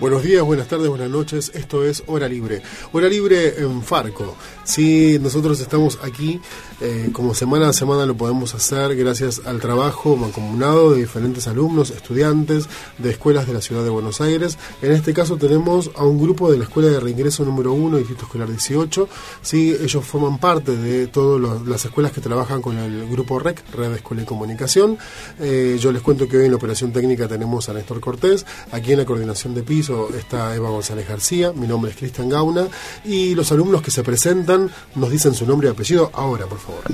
Buenos días, buenas tardes, buenas noches. Esto es Hora Libre. Hora Libre en Farco. Sí, nosotros estamos aquí eh, como semana a semana lo podemos hacer gracias al trabajo mancomunado de diferentes alumnos, estudiantes de escuelas de la ciudad de Buenos Aires. En este caso tenemos a un grupo de la Escuela de Reingreso número 1, Distrito Escolar 18. Sí, ellos forman parte de todas las escuelas que trabajan con el grupo REC, Red Escuela y Comunicación. Eh, yo les cuento que hoy en la operación técnica tenemos a Néstor Cortés. Aquí en la coordinación de piso está Eva González García. Mi nombre es Cristian Gauna. Y los alumnos que se presentan nos dicen su nombre y apellido ahora, por favor.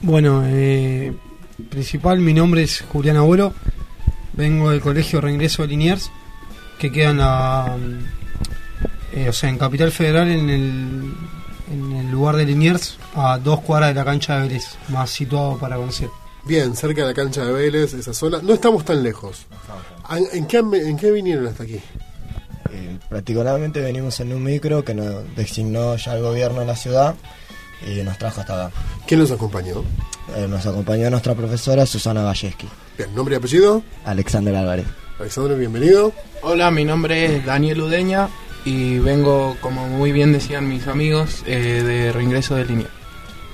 Bueno, eh, principal, mi nombre es Julián Abuelo, vengo del Colegio Reingreso de Liniers, que queda en la, eh, o sea, en Capital Federal, en el, en el lugar de Liniers, a dos cuadras de la cancha de Vélez, más situado para conocer. Bien, cerca de la cancha de Vélez, esa zona. No estamos tan lejos. ¿En qué, en qué vinieron hasta aquí? Eh, particularmente venimos en un micro que nos designó ya el gobierno de la ciudad y nos trajo hasta acá. ¿Quién nos acompañó? Eh, nos acompañó nuestra profesora Susana Valleski. Bien, ¿nombre y apellido? Alexander Álvarez. Alexander, bienvenido. Hola, mi nombre es Daniel Udeña y vengo, como muy bien decían mis amigos, eh, de reingreso de línea.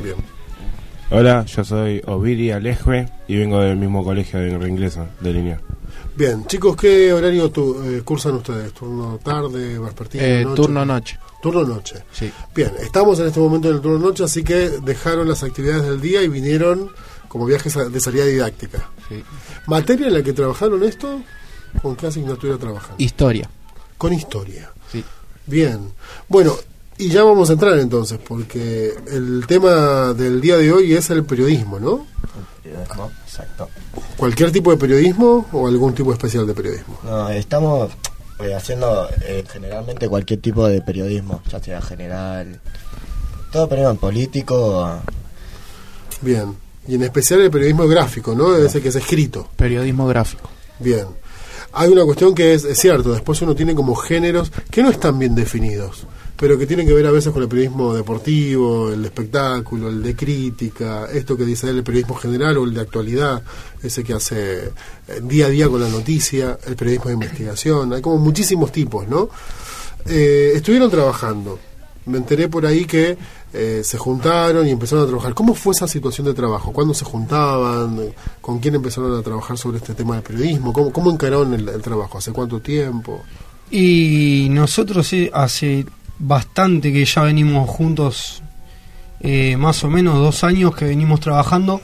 Bien. Hola, yo soy Oviri Alejue y vengo del mismo colegio de reingreso de línea. Bien, chicos, ¿qué horario eh, cursan ustedes? ¿Turno tarde, vespertino, eh, Turno noche. Turno noche. Sí. Bien, estamos en este momento en el turno noche, así que dejaron las actividades del día y vinieron como viajes de salida didáctica. Sí. ¿Materia en la que trabajaron esto? ¿Con qué asignatura trabajan? Historia. Con historia. Sí. Bien. Bueno, y ya vamos a entrar entonces, porque el tema del día de hoy es el periodismo, ¿no? El periodismo, exacto. ¿Cualquier tipo de periodismo o algún tipo especial de periodismo? No, estamos eh, haciendo eh, generalmente cualquier tipo de periodismo, ya sea general, todo periodismo político. Bien, y en especial el periodismo gráfico, ¿no? Ese que es escrito. Periodismo gráfico. Bien. Hay una cuestión que es, es cierto, después uno tiene como géneros que no están bien definidos pero que tienen que ver a veces con el periodismo deportivo, el de espectáculo, el de crítica, esto que dice el periodismo general o el de actualidad, ese que hace eh, día a día con la noticia, el periodismo de investigación, hay como muchísimos tipos, ¿no? Eh, estuvieron trabajando, me enteré por ahí que eh, se juntaron y empezaron a trabajar. ¿Cómo fue esa situación de trabajo? ¿Cuándo se juntaban? ¿Con quién empezaron a trabajar sobre este tema del periodismo? ¿Cómo, cómo encararon el, el trabajo? ¿Hace cuánto tiempo? Y nosotros hace bastante que ya venimos juntos, eh, más o menos dos años que venimos trabajando.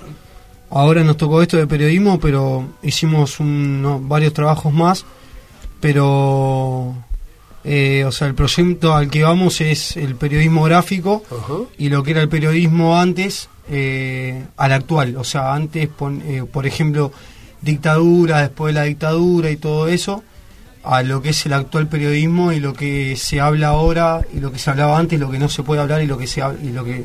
Ahora nos tocó esto de periodismo, pero hicimos varios trabajos más. Pero, eh, o sea, el proyecto al que vamos es el periodismo gráfico y lo que era el periodismo antes eh, al actual. O sea, antes, por ejemplo, dictadura, después de la dictadura y todo eso a lo que es el actual periodismo y lo que se habla ahora y lo que se hablaba antes, lo que no se puede hablar y lo que se y lo que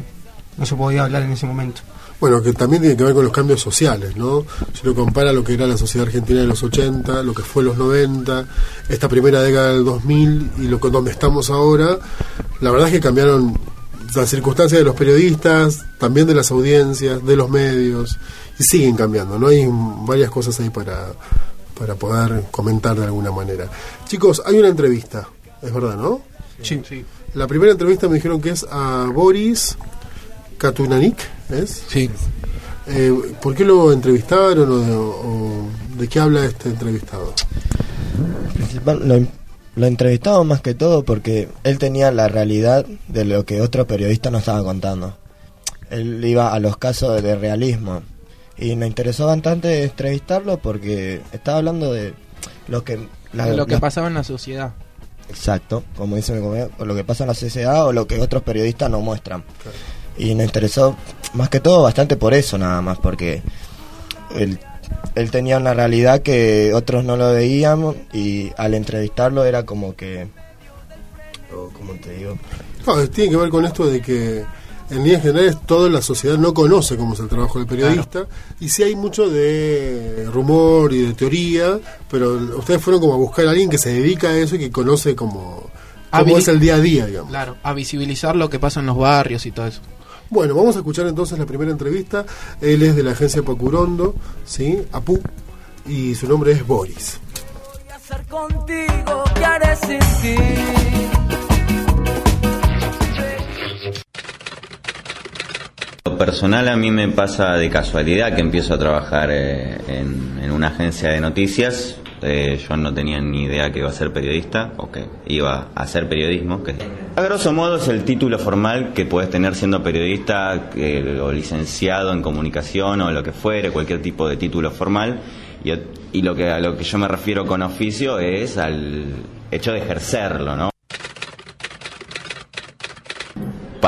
no se podía hablar en ese momento. Bueno, que también tiene que ver con los cambios sociales, ¿no? Si uno compara lo que era la sociedad argentina de los 80, lo que fue los 90, esta primera década del 2000 y lo que donde estamos ahora, la verdad es que cambiaron las circunstancias de los periodistas, también de las audiencias, de los medios, y siguen cambiando, ¿no? Hay varias cosas ahí para, para poder comentar de alguna manera. Chicos, hay una entrevista, es verdad, ¿no? Sí. La primera entrevista me dijeron que es a Boris Katunanik, ¿es? Sí. Eh, ¿Por qué lo entrevistaron o de, qué habla este entrevistado? Principal, lo, entrevistamos más que todo porque él tenía la realidad de lo que otro periodista nos estaba contando. Él iba a los casos de realismo y me interesó bastante entrevistarlo porque estaba hablando de lo que lo que pasaba en la sociedad. Exacto como dice mi compañero lo que pasa en la sociedad o lo que otros periodistas no muestran. Y me interesó más que todo bastante por eso nada más porque él, él tenía una realidad que otros no lo veíamos y al entrevistarlo era como que como te digo tiene que ver con esto de que en líneas generales toda la sociedad no conoce cómo es el trabajo del periodista y sí hay mucho de rumor y de teoría, pero ustedes fueron como a buscar a alguien que se dedica a eso y que conoce cómo, cómo es el día a día, digamos. Claro, a visibilizar lo que pasa en los barrios y todo eso. Bueno, vamos a escuchar entonces la primera entrevista. Él es de la agencia Pacurondo, ¿sí? APU, y su nombre es Boris. contigo, Lo personal a mí me pasa de casualidad que empiezo a trabajar eh, en, una agencia de noticias. Eh, yo no tenía ni idea que iba a ser periodista o que iba a hacer periodismo. A grosso modo es el título formal que puedes tener siendo periodista o licenciado en comunicación o lo que fuere, cualquier tipo de título formal. Y, y lo que a lo que yo me refiero con oficio es al hecho de ejercerlo, ¿no?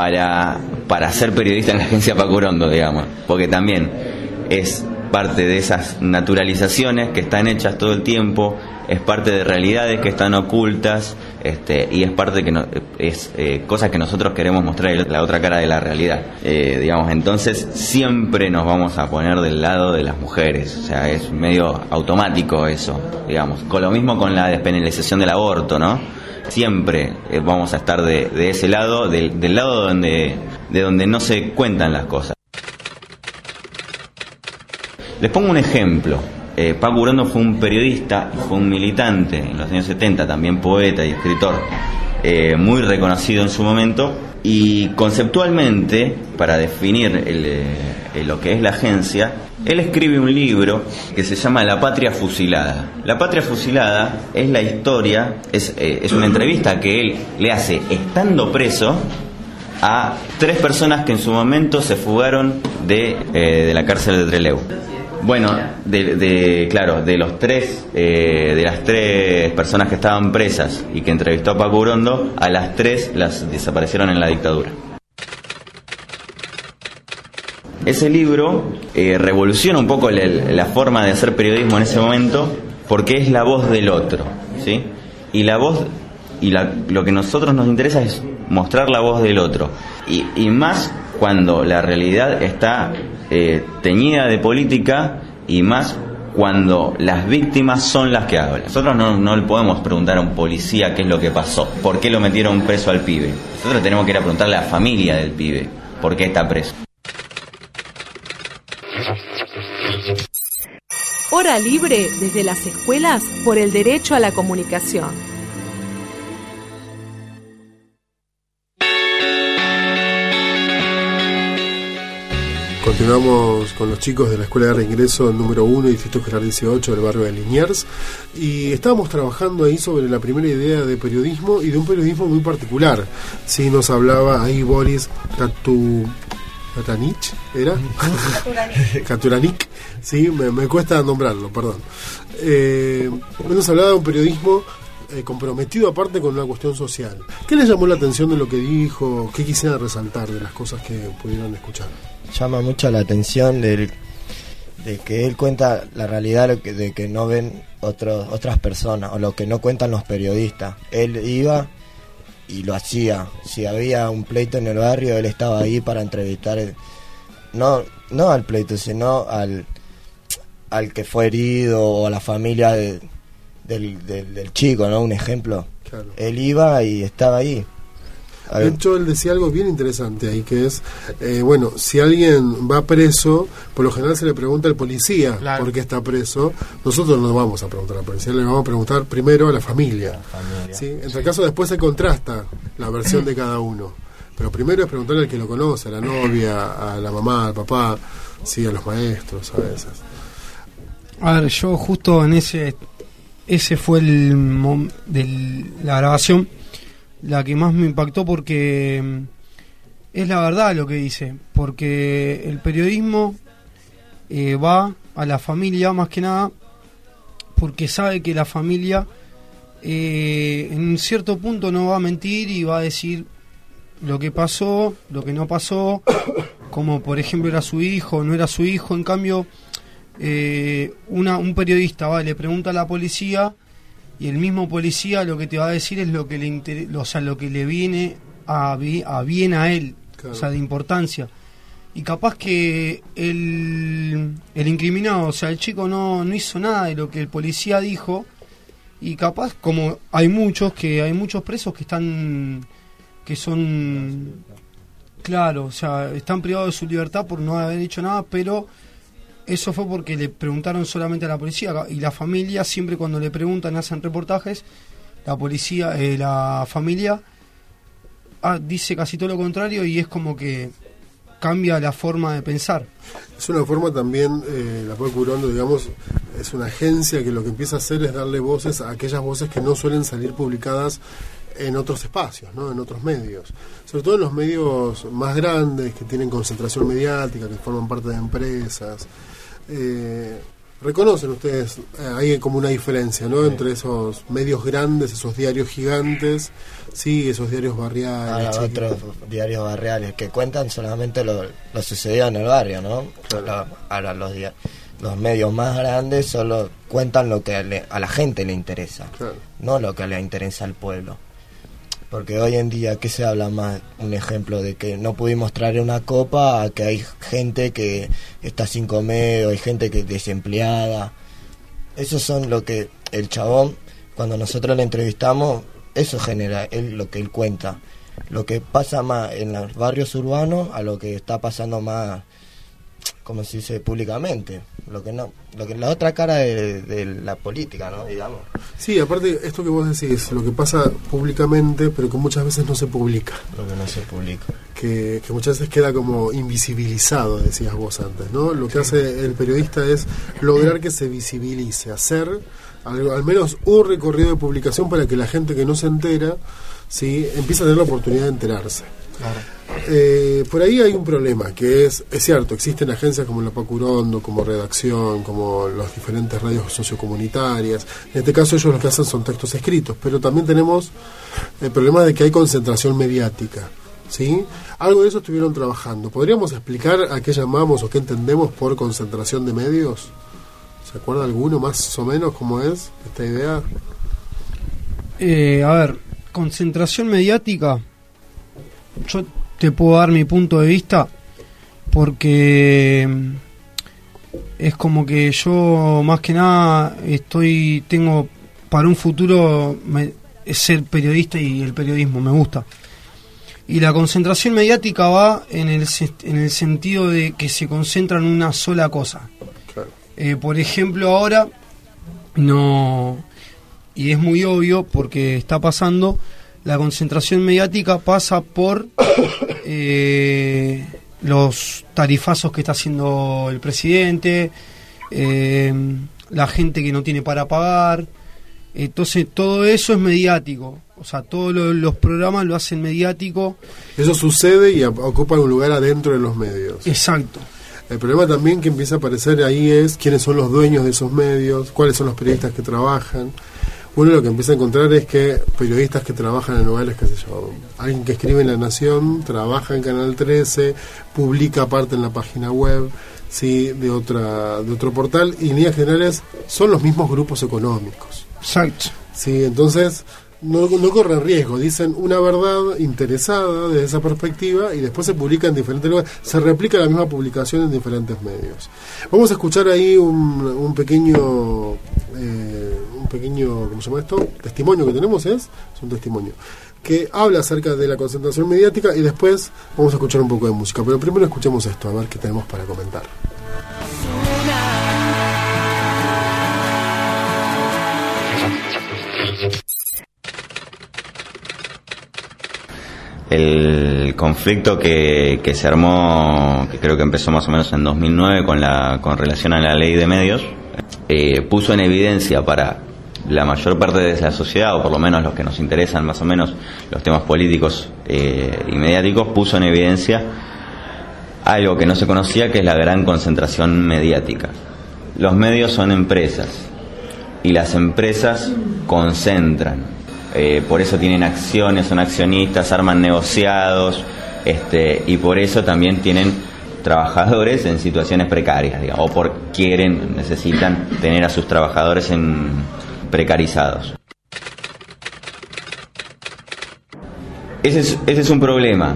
Para, para ser periodista en la agencia Pacurondo, digamos, porque también es parte de esas naturalizaciones que están hechas todo el tiempo, es parte de realidades que están ocultas este, y es parte que no, es eh, cosas que nosotros queremos mostrar la otra cara de la realidad, eh, digamos. Entonces siempre nos vamos a poner del lado de las mujeres, o sea, es medio automático eso, digamos. Con lo mismo con la despenalización del aborto, ¿no? Siempre eh, vamos a estar de, ese lado, del, lado donde, de donde no se cuentan las cosas. Les pongo un ejemplo. Eh, Paco fue un periodista, fue un militante en los años 70, también poeta y escritor, eh, muy reconocido en su momento. Y conceptualmente, para definir el, lo que es la agencia, él escribe un libro que se llama La Patria Fusilada. La Patria Fusilada es la historia, es, eh, es una entrevista que él le hace estando preso a tres personas que en su momento se fugaron de, eh, de la cárcel de Trelew. Bueno, de, claro, de los tres, eh, de las tres personas que estaban presas y que entrevistó a Paco Urondo, a las tres las desaparecieron en la dictadura. Ese libro eh, revoluciona un poco la, forma de hacer periodismo en ese momento porque es la voz del otro, ¿sí? Y la voz y lo que a nosotros nos interesa es mostrar la voz del otro y, y más cuando la realidad está eh, teñida de política y más cuando las víctimas son las que hablan. Nosotros no, no, le podemos preguntar a un policía qué es lo que pasó, por qué lo metieron preso al pibe. Nosotros tenemos que ir a preguntarle a la familia del pibe por qué está preso. Hora libre desde las escuelas por el derecho a la comunicación. Continuamos con los chicos de la Escuela de Reingreso número 1, Distrito General 18 del barrio de Liniers. Y estábamos trabajando ahí sobre la primera idea de periodismo y de un periodismo muy particular. Sí, nos hablaba ahí Boris Katu, Katanich, ¿era? Katuranik. sí, me, cuesta nombrarlo, perdón. Eh, nos hablaba de un periodismo eh, comprometido aparte con una cuestión social. ¿Qué les llamó la atención de lo que dijo? ¿Qué quisiera resaltar de las cosas que pudieron escuchar? Llama mucho la atención de que él cuenta la realidad de que no ven otros, otras personas o lo que no cuentan los periodistas. Él iba y lo hacía. Si había un pleito en el barrio, él estaba ahí para entrevistar, no, no al pleito, sino al, al que fue herido o a la familia del, del, chico, ¿no? Un ejemplo. Él iba y estaba ahí. De hecho, él decía algo bien interesante ahí, que es, eh, bueno, si alguien va preso, por lo general se le pregunta al policía por qué está preso. Nosotros no vamos a preguntar al policía, le vamos a preguntar primero a la familia. ¿sí? En tal caso, después se contrasta la versión de cada uno. Pero primero es preguntarle al que lo conoce, a la novia, a la mamá, al papá, sí, a los maestros, a veces. A ver, yo justo en ese, ese fue el de la grabación la que más me impactó porque mm, es la verdad lo que dice, porque el periodismo eh, va a la familia más que nada porque sabe que la familia eh, en cierto punto no va a mentir y va a decir lo que pasó, lo que no pasó, como por ejemplo era su hijo, no era su hijo, en cambio eh, una, un periodista va, le pregunta a la policía y el mismo policía lo que te va a decir es lo que le o sea, lo que le viene a, a bien a él. o sea, de importancia. Y capaz que el, el incriminado, o sea, el chico no, no hizo nada de lo que el policía dijo, y capaz, como hay muchos, que hay muchos presos que están, que son, claro, o sea, están privados de su libertad por no haber hecho nada, pero eso fue porque le preguntaron solamente a la policía y la familia siempre cuando le preguntan hacen reportajes la policía eh, la familia ah, dice casi todo lo contrario y es como que cambia la forma de pensar es una forma también eh, la Procurando digamos es una agencia que lo que empieza a hacer es darle voces a aquellas voces que no suelen salir publicadas en otros espacios, ¿no? en otros medios, sobre todo en los medios más grandes que tienen concentración mediática, que forman parte de empresas, eh, reconocen ustedes, eh, hay como una diferencia, ¿no? Entre esos medios grandes, esos diarios gigantes, sí, esos diarios barriales. Ahora otros diarios barriales que cuentan solamente lo, lo sucedido en el barrio, ¿no? ahora los, los medios más grandes solo cuentan lo que a la gente le interesa, no lo que le interesa al pueblo. Porque hoy en día, ¿qué se habla más? Un ejemplo de que no pudimos traer una copa a que hay gente que está sin comer o hay gente que es desempleada. Eso son lo que el chabón, cuando nosotros le entrevistamos, eso genera él, lo que él cuenta. Lo que pasa más en los barrios urbanos a lo que está pasando más como se dice públicamente lo que no lo que la otra cara de, la política no digamos. Sí aparte esto que vos decís lo que pasa públicamente pero que muchas veces no se publica. Lo que no se publica. Que, muchas veces queda como invisibilizado decías vos antes no lo que hace el periodista es lograr que se visibilice hacer al, al menos un recorrido de publicación para que la gente que no se entera sí empiece a tener la oportunidad de enterarse. Claro eh, por ahí hay un problema, que es, es cierto, existen agencias como la Pacurondo, como Redacción, como las diferentes radios sociocomunitarias. En este caso ellos lo que hacen son textos escritos, pero también tenemos el problema de que hay concentración mediática. ¿Sí? Algo de eso estuvieron trabajando. ¿Podríamos explicar a qué llamamos o qué entendemos por concentración de medios? ¿Se acuerda alguno más o menos cómo es esta idea? Eh, a ver, concentración mediática. Yo te puedo dar mi punto de vista porque mm, es como que yo más que nada estoy tengo para un futuro ser periodista y el periodismo me gusta. Y la concentración mediática va en el, en el sentido de que se concentra en una sola cosa. Eh, por ejemplo ahora no y es muy obvio porque está pasando la concentración mediática pasa por eh, los tarifazos que está haciendo el presidente, eh, la gente que no tiene para pagar. Entonces todo eso es mediático, o sea, todos los programas lo hacen mediático. Eso sucede y ocupa un lugar adentro de los medios. Exacto. El problema también que empieza a aparecer ahí es quiénes son los dueños de esos medios, cuáles son los periodistas que trabajan uno lo que empieza a encontrar es que periodistas que trabajan en lugares, qué sé yo, alguien que escribe en La Nación, trabaja en Canal 13, publica aparte en la página web, sí, de otra de otro portal y en líneas generales son los mismos grupos económicos. Exacto. Sí, entonces no, no corren riesgo, dicen una verdad interesada desde esa perspectiva y después se publica en diferentes lugares, se replica la misma publicación en diferentes medios. Vamos a escuchar ahí un, un pequeño, eh, un pequeño, ¿cómo se llama esto? Testimonio que tenemos es, un testimonio que habla acerca de la concentración mediática y después vamos a escuchar un poco de música. Pero primero escuchemos esto, a ver qué tenemos para comentar. el conflicto que, que, se armó, que creo que empezó más o menos en 2009 con, la, con relación a la ley de medios, eh, puso en evidencia para la mayor parte de la sociedad, o por lo menos los que nos interesan más o menos los temas políticos eh, y mediáticos, puso en evidencia algo que no se conocía, que es la gran concentración mediática. Los medios son empresas y las empresas concentran eh, por eso tienen acciones, son accionistas, arman negociados, este, y por eso también tienen trabajadores en situaciones precarias, digamos, o por quieren, necesitan tener a sus trabajadores en precarizados. Ese es, ese es un problema.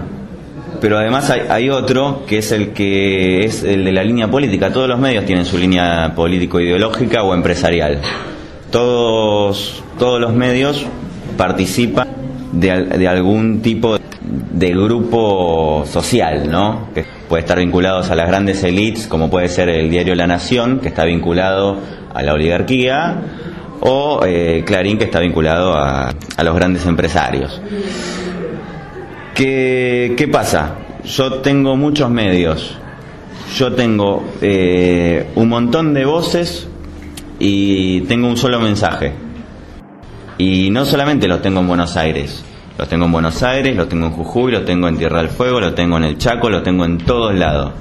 pero además hay, otro que es el que es el de la línea política. Todos los medios tienen su línea político-ideológica o empresarial. Todos, todos los medios participan de, de algún tipo de grupo social, ¿no? Que puede estar vinculados a las grandes élites, como puede ser el diario La Nación, que está vinculado a la oligarquía, o eh, Clarín, que está vinculado a, a los grandes empresarios. ¿Qué, ¿Qué, pasa? Yo tengo muchos medios, yo tengo eh, un montón de voces y tengo un solo mensaje. Y no solamente los tengo en Buenos Aires, los tengo en Buenos Aires, los tengo en Jujuy, los tengo en Tierra del Fuego, los tengo en el Chaco, los tengo en todos lados.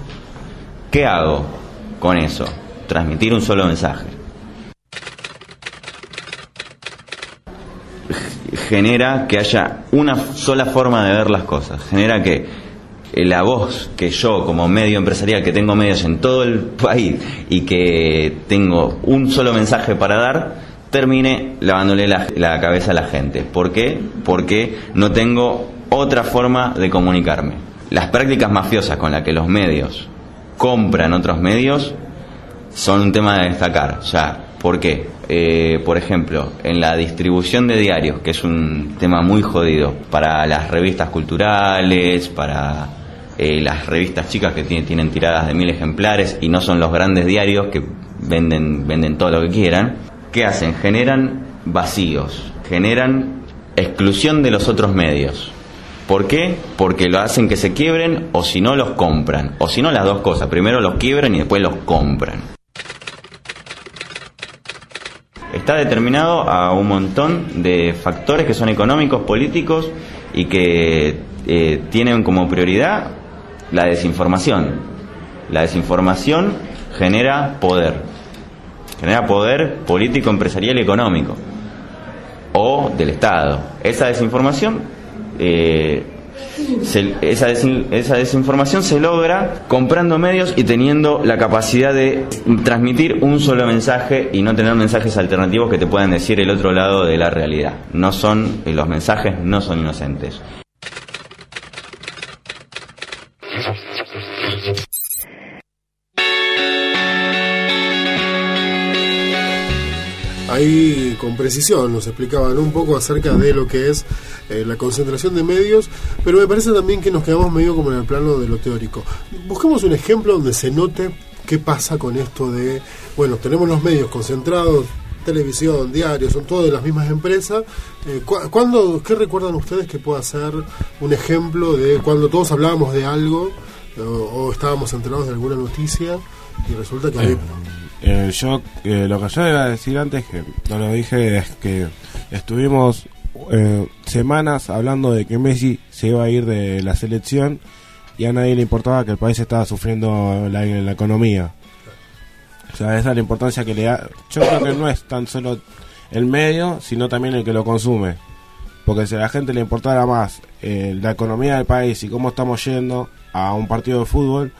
¿Qué hago con eso? Transmitir un solo mensaje. Genera que haya una sola forma de ver las cosas. Genera que la voz que yo como medio empresarial, que tengo medios en todo el país y que tengo un solo mensaje para dar, termine lavándole la, cabeza a la gente. ¿Por qué? Porque no tengo otra forma de comunicarme. Las prácticas mafiosas con las que los medios compran otros medios son un tema de destacar. Ya, ¿por qué? Eh, por ejemplo, en la distribución de diarios, que es un tema muy jodido para las revistas culturales, para eh, las revistas chicas que tienen, tienen tiradas de mil ejemplares y no son los grandes diarios que venden, venden todo lo que quieran ¿qué hacen? Generan vacíos, generan exclusión de los otros medios. ¿Por qué? Porque lo hacen que se quiebren o si no los compran. O si no las dos cosas. Primero los quiebran y después los compran. Está determinado a un montón de factores que son económicos, políticos y que eh, tienen como prioridad la desinformación. La desinformación genera poder genera poder político, empresarial y económico, o del Estado. Esa desinformación, eh, esa, esa desinformación se logra comprando medios y teniendo la capacidad de transmitir un solo mensaje y no tener mensajes alternativos que te puedan decir el otro lado de la realidad. No son, los mensajes no son inocentes. Ahí con precisión nos explicaban un poco acerca de lo que es eh, la concentración de medios, pero me parece también que nos quedamos medio como en el plano de lo teórico. Busquemos un ejemplo donde se note qué pasa con esto de, bueno, tenemos los medios concentrados, televisión, diarios, son todas de las mismas empresas. Eh, ¿Qué recuerdan ustedes que pueda ser un ejemplo de cuando todos hablábamos de algo o, estábamos enterados de alguna noticia y resulta que hay eh, yo eh, lo que yo iba a decir antes, que no lo dije, es que estuvimos eh, semanas hablando de que Messi se iba a ir de la selección y a nadie le importaba que el país estaba sufriendo la, la economía. O sea, esa es la importancia que le da. Yo creo que no es tan solo el medio, sino también el que lo consume. Porque si a la gente le importara más la economía del país y cómo estamos yendo a un partido de fútbol,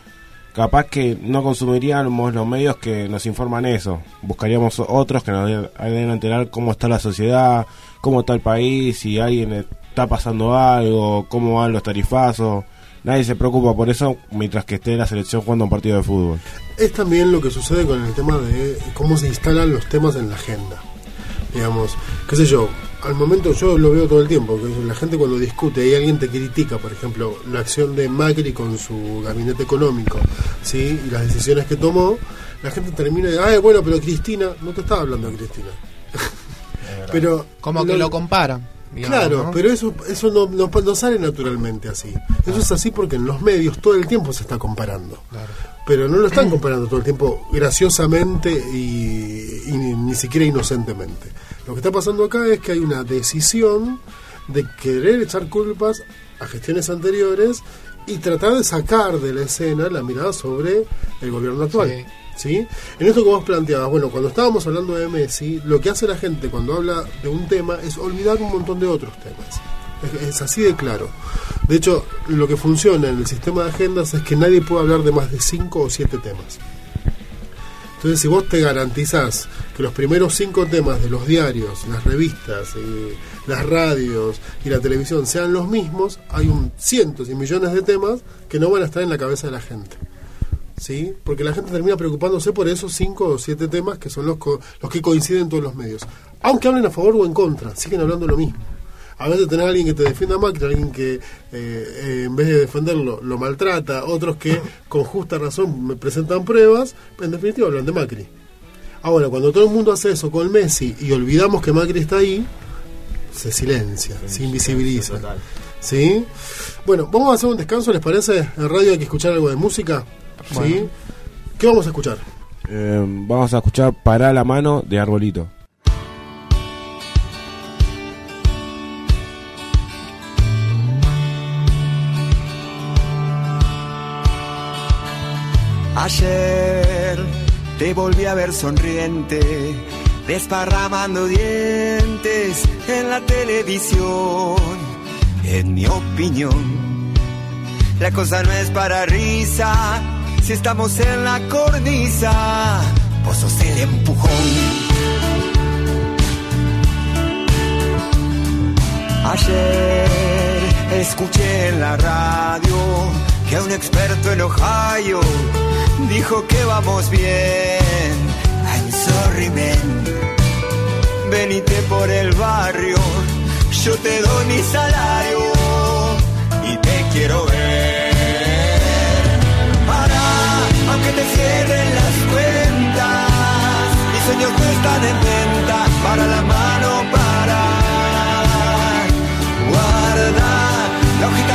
capaz que no consumiríamos los medios que nos informan eso. Buscaríamos otros que nos a enterar cómo está la sociedad, cómo está el país, si alguien está pasando algo, cómo van los tarifazos. Nadie se preocupa por eso mientras que esté la selección jugando un partido de fútbol. Es también lo que sucede con el tema de cómo se instalan los temas en la agenda. Digamos, qué sé yo, al momento yo lo veo todo el tiempo, que la gente cuando discute y alguien te critica, por ejemplo, la acción de Macri con su gabinete económico, ¿sí? y las decisiones que tomó, la gente termina de, ah, bueno, pero Cristina, no te estaba hablando de Cristina. pero Como que lo comparan. claro, pero eso eso no, no, sale naturalmente así. Eso es así porque en los medios todo el tiempo se está comparando. Pero no lo están comparando todo el tiempo graciosamente y ni siquiera inocentemente. Lo que está pasando acá es que hay una decisión de querer echar culpas a gestiones anteriores y tratar de sacar de la escena la mirada sobre el gobierno actual. Sí. En esto que vos planteabas, bueno, cuando estábamos hablando de Messi, lo que hace la gente cuando habla de un tema es olvidar un montón de otros temas. Es, así de claro. De hecho, lo que funciona en el sistema de agendas es que nadie puede hablar de más de cinco o siete temas. Entonces, si vos te garantizás que los primeros cinco temas de los diarios, las revistas, y las radios y la televisión sean los mismos, hay un cientos y millones de temas que no van a estar en la cabeza de la gente. ¿Sí? Porque la gente termina preocupándose por esos cinco o siete temas que son los, los que coinciden en todos los medios. Aunque hablen a favor o en contra, siguen hablando lo mismo. A veces tenés a alguien que te defienda más que alguien que eh, eh, en vez de defenderlo lo maltrata, otros que con justa razón me presentan pruebas, en definitiva hablan de Macri. Ahora, cuando todo el mundo hace eso con Messi y olvidamos que Macri está ahí, se silencia, se invisibiliza. ¿Sí? Bueno, vamos a hacer un descanso, ¿les parece? En radio hay que escuchar algo de música. ¿Sí? ¿Qué vamos a escuchar? Eh, vamos a escuchar Para la mano de Arbolito. Ayer te volví a ver sonriente, desparramando dientes en la televisión. En mi opinión, la cosa no es para risa. Si estamos en la cornisa, vos sos el empujón. Ayer escuché en la radio que un experto en Ohio dijo que vamos bien. I'm sorry, man. Venite por el barrio, yo te doy mi salario y te quiero ver. Para, aunque te cierren las cuentas, mis sueños no están en venta. Para la mano, para. Guarda la hojita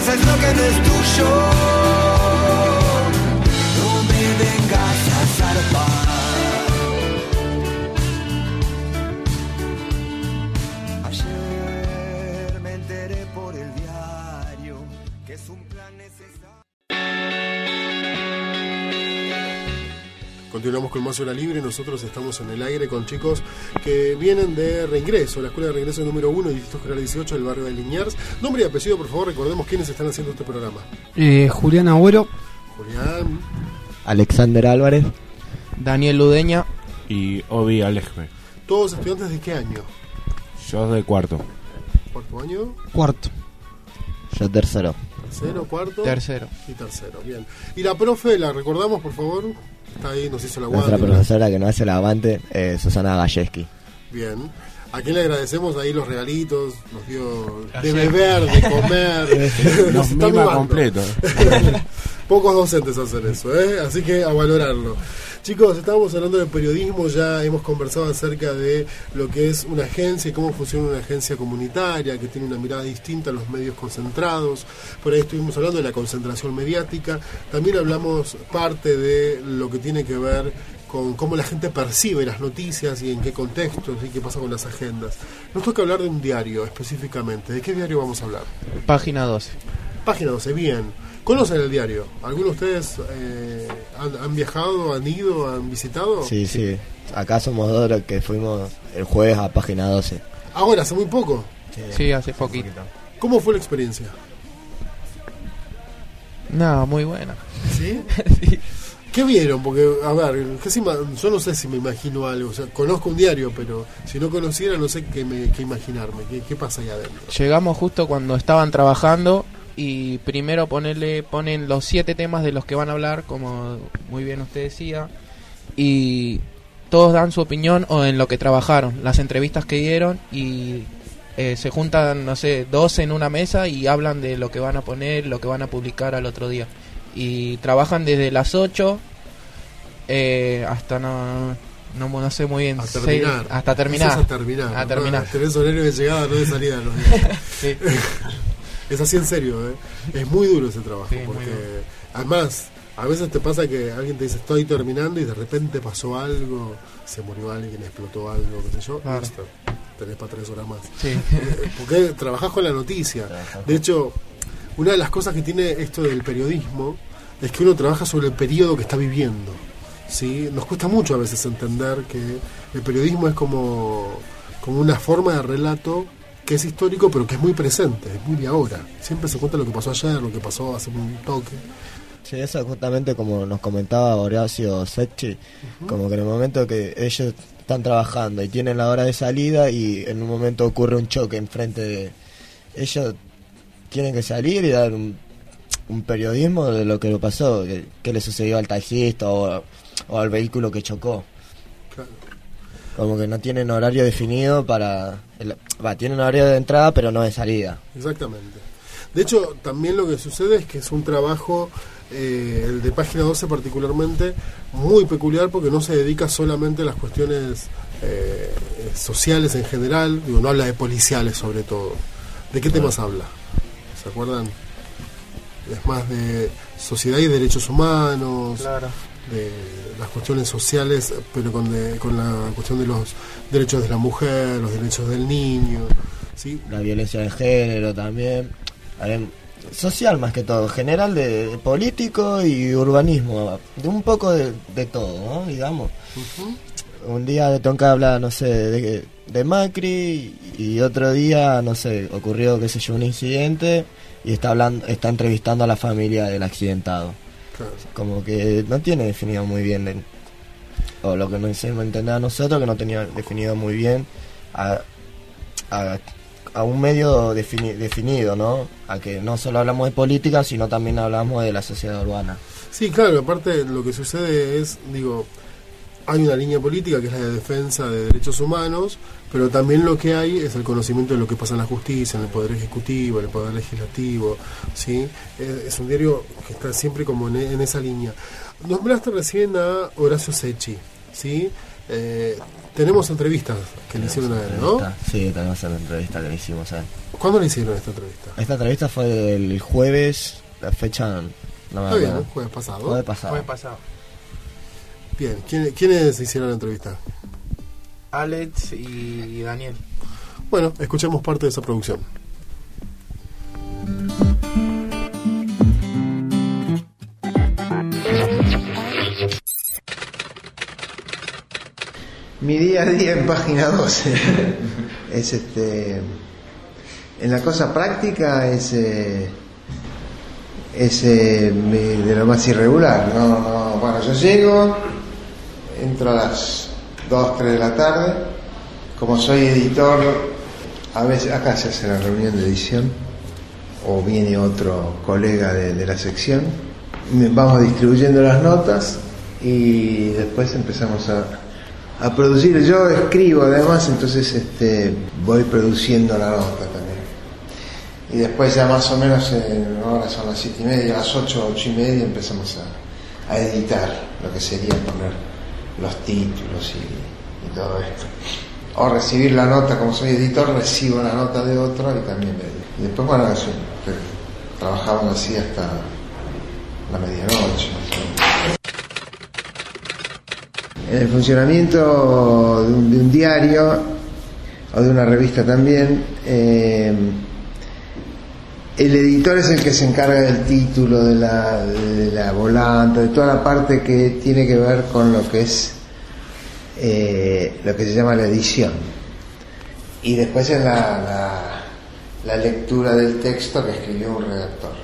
traces lo que no es tuyo. Continuamos con más hora libre. Nosotros estamos en el aire con chicos que vienen de reingreso, la escuela de reingreso número 1, Distrito General 18 del barrio de Liniers. Nombre y apellido, por favor, recordemos quiénes están haciendo este programa. Eh, Julián Agüero, Julián, Alexander Álvarez, Daniel Ludeña, Y Obi Alejme. todos estudiantes de qué año? Yo de cuarto. ¿Cuarto año? cuarto. yo tercero. ¿Tercero, cuarto? tercero. Y tercero, bien. Y la profe, la recordamos, por favor. Está ahí, nos hizo la Nuestra guardia. profesora que nos hace el aguante, eh, Susana Galleski. Bien. ¿A quién le agradecemos ahí los regalitos? Nos dio de beber, de comer. Nos mima completo. Pocos docentes hacen eso, ¿eh? así que a valorarlo. Chicos, estábamos hablando de periodismo, ya hemos conversado acerca de lo que es una agencia y cómo funciona una agencia comunitaria, que tiene una mirada distinta a los medios concentrados. Por ahí estuvimos hablando de la concentración mediática. También hablamos parte de lo que tiene que ver con cómo la gente percibe las noticias y en qué contextos y qué pasa con las agendas. Nos toca hablar de un diario específicamente. ¿De qué diario vamos a hablar? Página 12. Página 12, bien. ¿Conocen el diario? ¿Algunos de ustedes eh, han, han viajado, han ido, han visitado? Sí, sí. Acá somos dos los que fuimos el jueves a página 12. Ahora, hace muy poco. Sí, hace poquito. ¿Cómo fue la experiencia? No, muy buena. ¿Sí? ¿Qué vieron? Porque, a ver, ¿qué se ima- yo no sé si me imagino algo. O sea, conozco un diario, pero si no conociera, no sé qué, me, qué imaginarme. ¿Qué, qué pasa ahí adentro? Llegamos justo cuando estaban trabajando y primero ponerle ponen los siete temas de los que van a hablar, como muy bien usted decía, y todos dan su opinión o en lo que trabajaron, las entrevistas que dieron y eh, se juntan, no sé, dos en una mesa y hablan de lo que van a poner, lo que van a publicar al otro día. Y trabajan desde las 8 eh, hasta no, no, no sé muy bien, A seis- terminar. hasta terminar. Eso es a terminar. Terminar. Tenés horario de llegada, no de salida los días. Sí. Es así en serio, ¿eh? Es muy duro ese trabajo. Sí, porque además, a veces te pasa que alguien te dice estoy terminando y de repente pasó algo, se murió alguien, explotó algo, qué sé yo. Claro. Listo, tenés para tres horas más. Sí. Eh, Porque trabajás con la noticia. De hecho, una de las cosas que tiene esto del periodismo es que uno trabaja sobre el periodo que está viviendo. ¿sí? Nos cuesta mucho a veces entender que el periodismo es como, como una forma de relato que es histórico pero que es muy presente, es muy de ahora. Siempre se cuenta lo que pasó ayer, lo que pasó hace un toque. Sí, eso justamente como nos comentaba Horacio Secchi, como que en el momento que ellos están trabajando y tienen la hora de salida y en un momento ocurre un choque enfrente de ellos, tienen que salir y dar un, periodismo de lo que le pasó, que, le sucedió al taxista o, al vehículo que chocó. Como que no tienen horario definido para... va, tienen horario de entrada pero no de salida. Exactamente. De hecho, también lo que sucede es que es un trabajo, eh, el de página 12 particularmente, muy peculiar porque no se dedica solamente a las cuestiones eh, sociales en general, digo, no habla de policiales sobre todo. ¿De qué temas habla? ¿Se acuerdan? Es más de sociedad y derechos humanos, de las cuestiones sociales, pero con, con la cuestión de los derechos de la mujer, los derechos del niño. ¿sí? La violencia de género también social más que todo, general de, político y urbanismo, de un poco de, todo, digamos. Un día de Tonka habla, no sé, de, de, Macri y otro día, no sé, ocurrió, qué sé yo, un incidente y está hablando, está entrevistando a la familia del accidentado. Como que no tiene definido muy bien, o lo que nos hicimos entender a nosotros, que no tenía definido muy bien a, a a un medio definido, ¿no? A que no solo hablamos de política, sino también hablamos de la sociedad urbana. Sí, claro, aparte lo que sucede es, digo, hay una línea política que es la de defensa de derechos humanos, pero también lo que hay es el conocimiento de lo que pasa en la justicia, en el Poder Ejecutivo, en el Poder Legislativo, ¿sí? Es, un diario que está siempre como en, esa línea. Nombraste recién a Horacio Sechi, ¿sí? Eh, tenemos entrevistas que le hicieron a él, ¿no? Sí, tenemos una entrevista que le hicimos a él. ¿Cuándo le hicieron esta entrevista? Esta entrevista fue el jueves, la fecha no me acuerdo. jueves pasado. Jueves pasado. Jueves pasado. Bien, ¿quiénes hicieron la entrevista? Alex y Daniel. Bueno, escuchemos parte de esa producción. Mi día a día en página 12 es este. En la cosa práctica es. Eh, es eh, de lo más irregular. No, bueno, yo llego, entro a las 2, 3 de la tarde. Como soy editor, a veces acá se hace la reunión de edición o viene otro colega de, de la sección. Vamos distribuyendo las notas y después empezamos a a producir. Yo escribo además, entonces este, voy produciendo la nota también. Y después ya más o menos, ahora son las siete y media, a las ocho, ocho y media empezamos a, editar lo que sería poner los títulos y, todo esto. O recibir la nota, como soy editor, recibo la nota de otro y también me Y después, bueno, trabajaban así hasta la medianoche en el funcionamiento de un, diario o de una revista también, eh, el editor es el que se encarga del título, de la, de la volante, de toda la parte que tiene que ver con lo que es eh, lo que se llama la edición. Y después es la, lectura del texto que escribió un redactor.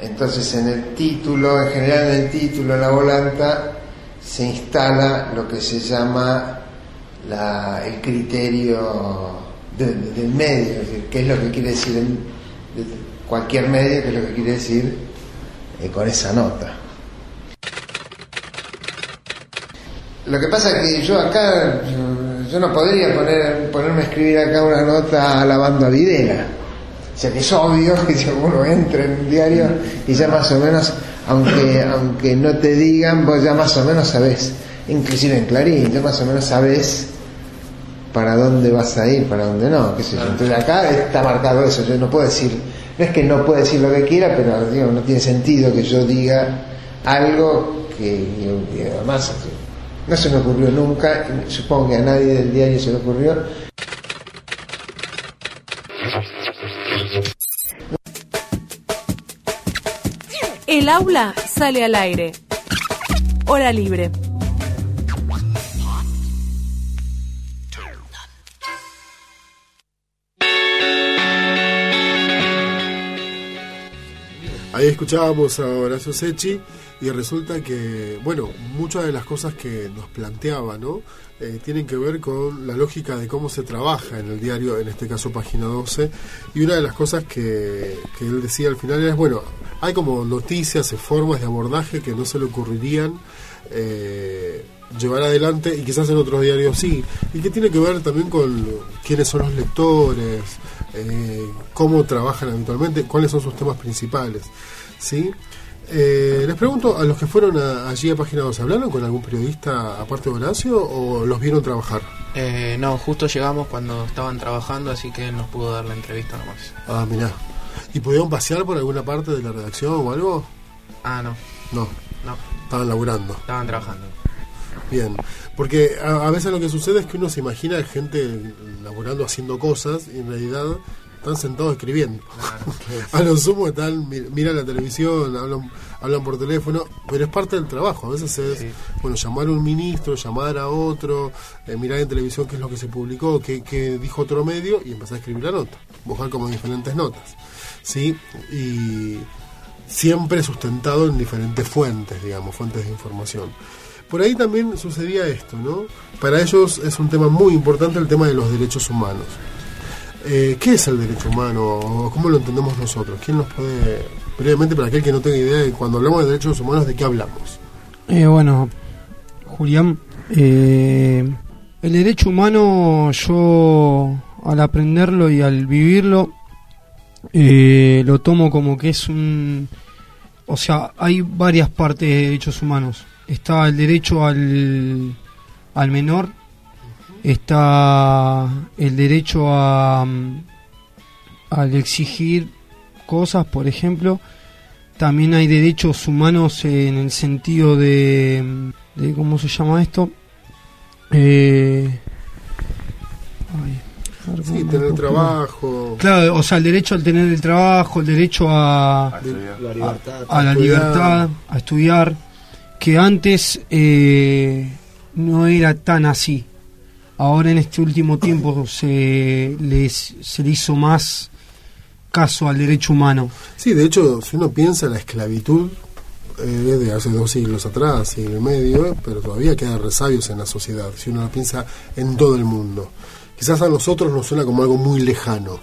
Entonces en el título, en general en el título, en la volanta, se instala lo que se llama el criterio del medio, es decir, qué es lo que quiere decir en, cualquier medio, qué es lo que quiere decir eh, con esa nota. Lo que pasa es que yo acá, yo, no podría poner, ponerme a escribir acá una nota alabando a Videla. O sea que es obvio que si uno entra en un diario y ya más o menos aunque, aunque no te digan, vos ya más o menos sabés, inclusive en Clarín, ya más o menos sabés para dónde vas a ir, para dónde no, qué sé yo. Entonces acá está marcado eso, yo no puedo decir, no es que no puedo decir lo que quiera, pero digo, no tiene sentido que yo diga algo que, además no se me ocurrió nunca, supongo que a nadie del diario se le ocurrió, El aula sale al aire. Hora libre. Ahí escuchábamos a Horacio Sechi y resulta que, bueno, muchas de las cosas que nos planteaba, ¿no? Eh, tienen que ver con la lógica de cómo se trabaja en el diario, en este caso página 12. Y una de las cosas que, que él decía al final es, bueno, hay como noticias y formas de abordaje que no se le ocurrirían. Eh, llevar adelante y quizás en otros diarios sí, y que tiene que ver también con quiénes son los lectores, eh, cómo trabajan habitualmente, cuáles son sus temas principales. ¿sí? Eh, les pregunto, a los que fueron allí a Página 2, ¿hablaron con algún periodista aparte de Horacio o los vieron trabajar? Eh, no, justo llegamos cuando estaban trabajando, así que nos pudo dar la entrevista nomás. Ah, mirá. ¿Y pudieron pasear por alguna parte de la redacción o algo? Ah, no. No. No. Estaban laburando. Estaban trabajando. Bien, porque a, veces lo que sucede es que uno se imagina gente laborando haciendo cosas y en realidad están sentados escribiendo. a lo sumo están, miran la televisión, hablan, hablan por teléfono, pero es parte del trabajo. A veces es, bueno, llamar a un ministro, llamar a otro, eh, mirar en televisión qué es lo que se publicó, qué, qué, dijo otro medio y empezar a escribir la nota, buscar como diferentes notas. ¿Sí? Y siempre sustentado en diferentes fuentes, digamos, fuentes de información por ahí también sucedía esto, ¿no? Para ellos es un tema muy importante el tema de los derechos humanos. Eh, ¿Qué es el derecho humano? ¿Cómo lo entendemos nosotros? ¿Quién nos puede, brevemente, para aquel que no tenga idea de cuando hablamos de derechos humanos, de qué hablamos? Eh, bueno, Julián, eh, el derecho humano yo al aprenderlo y al vivirlo lo tomo como que es un... O sea, hay varias partes de derechos humanos está el derecho al, al menor, está el derecho a al exigir cosas, por ejemplo, también hay derechos humanos en el sentido de, de ¿cómo se llama esto? Eh, sí, tener trabajo. Claro, o sea, el derecho al tener el trabajo, el derecho a, a, a la libertad, a estudiar que antes eh, no era tan así. Ahora en este último tiempo se, les, se le hizo más caso al derecho humano. Sí, de hecho, si uno piensa la esclavitud eh, hace dos siglos atrás, siglo y medio, pero todavía quedan resabios en la sociedad, si uno lo piensa en todo el mundo. Quizás a nosotros nos suena como algo muy lejano,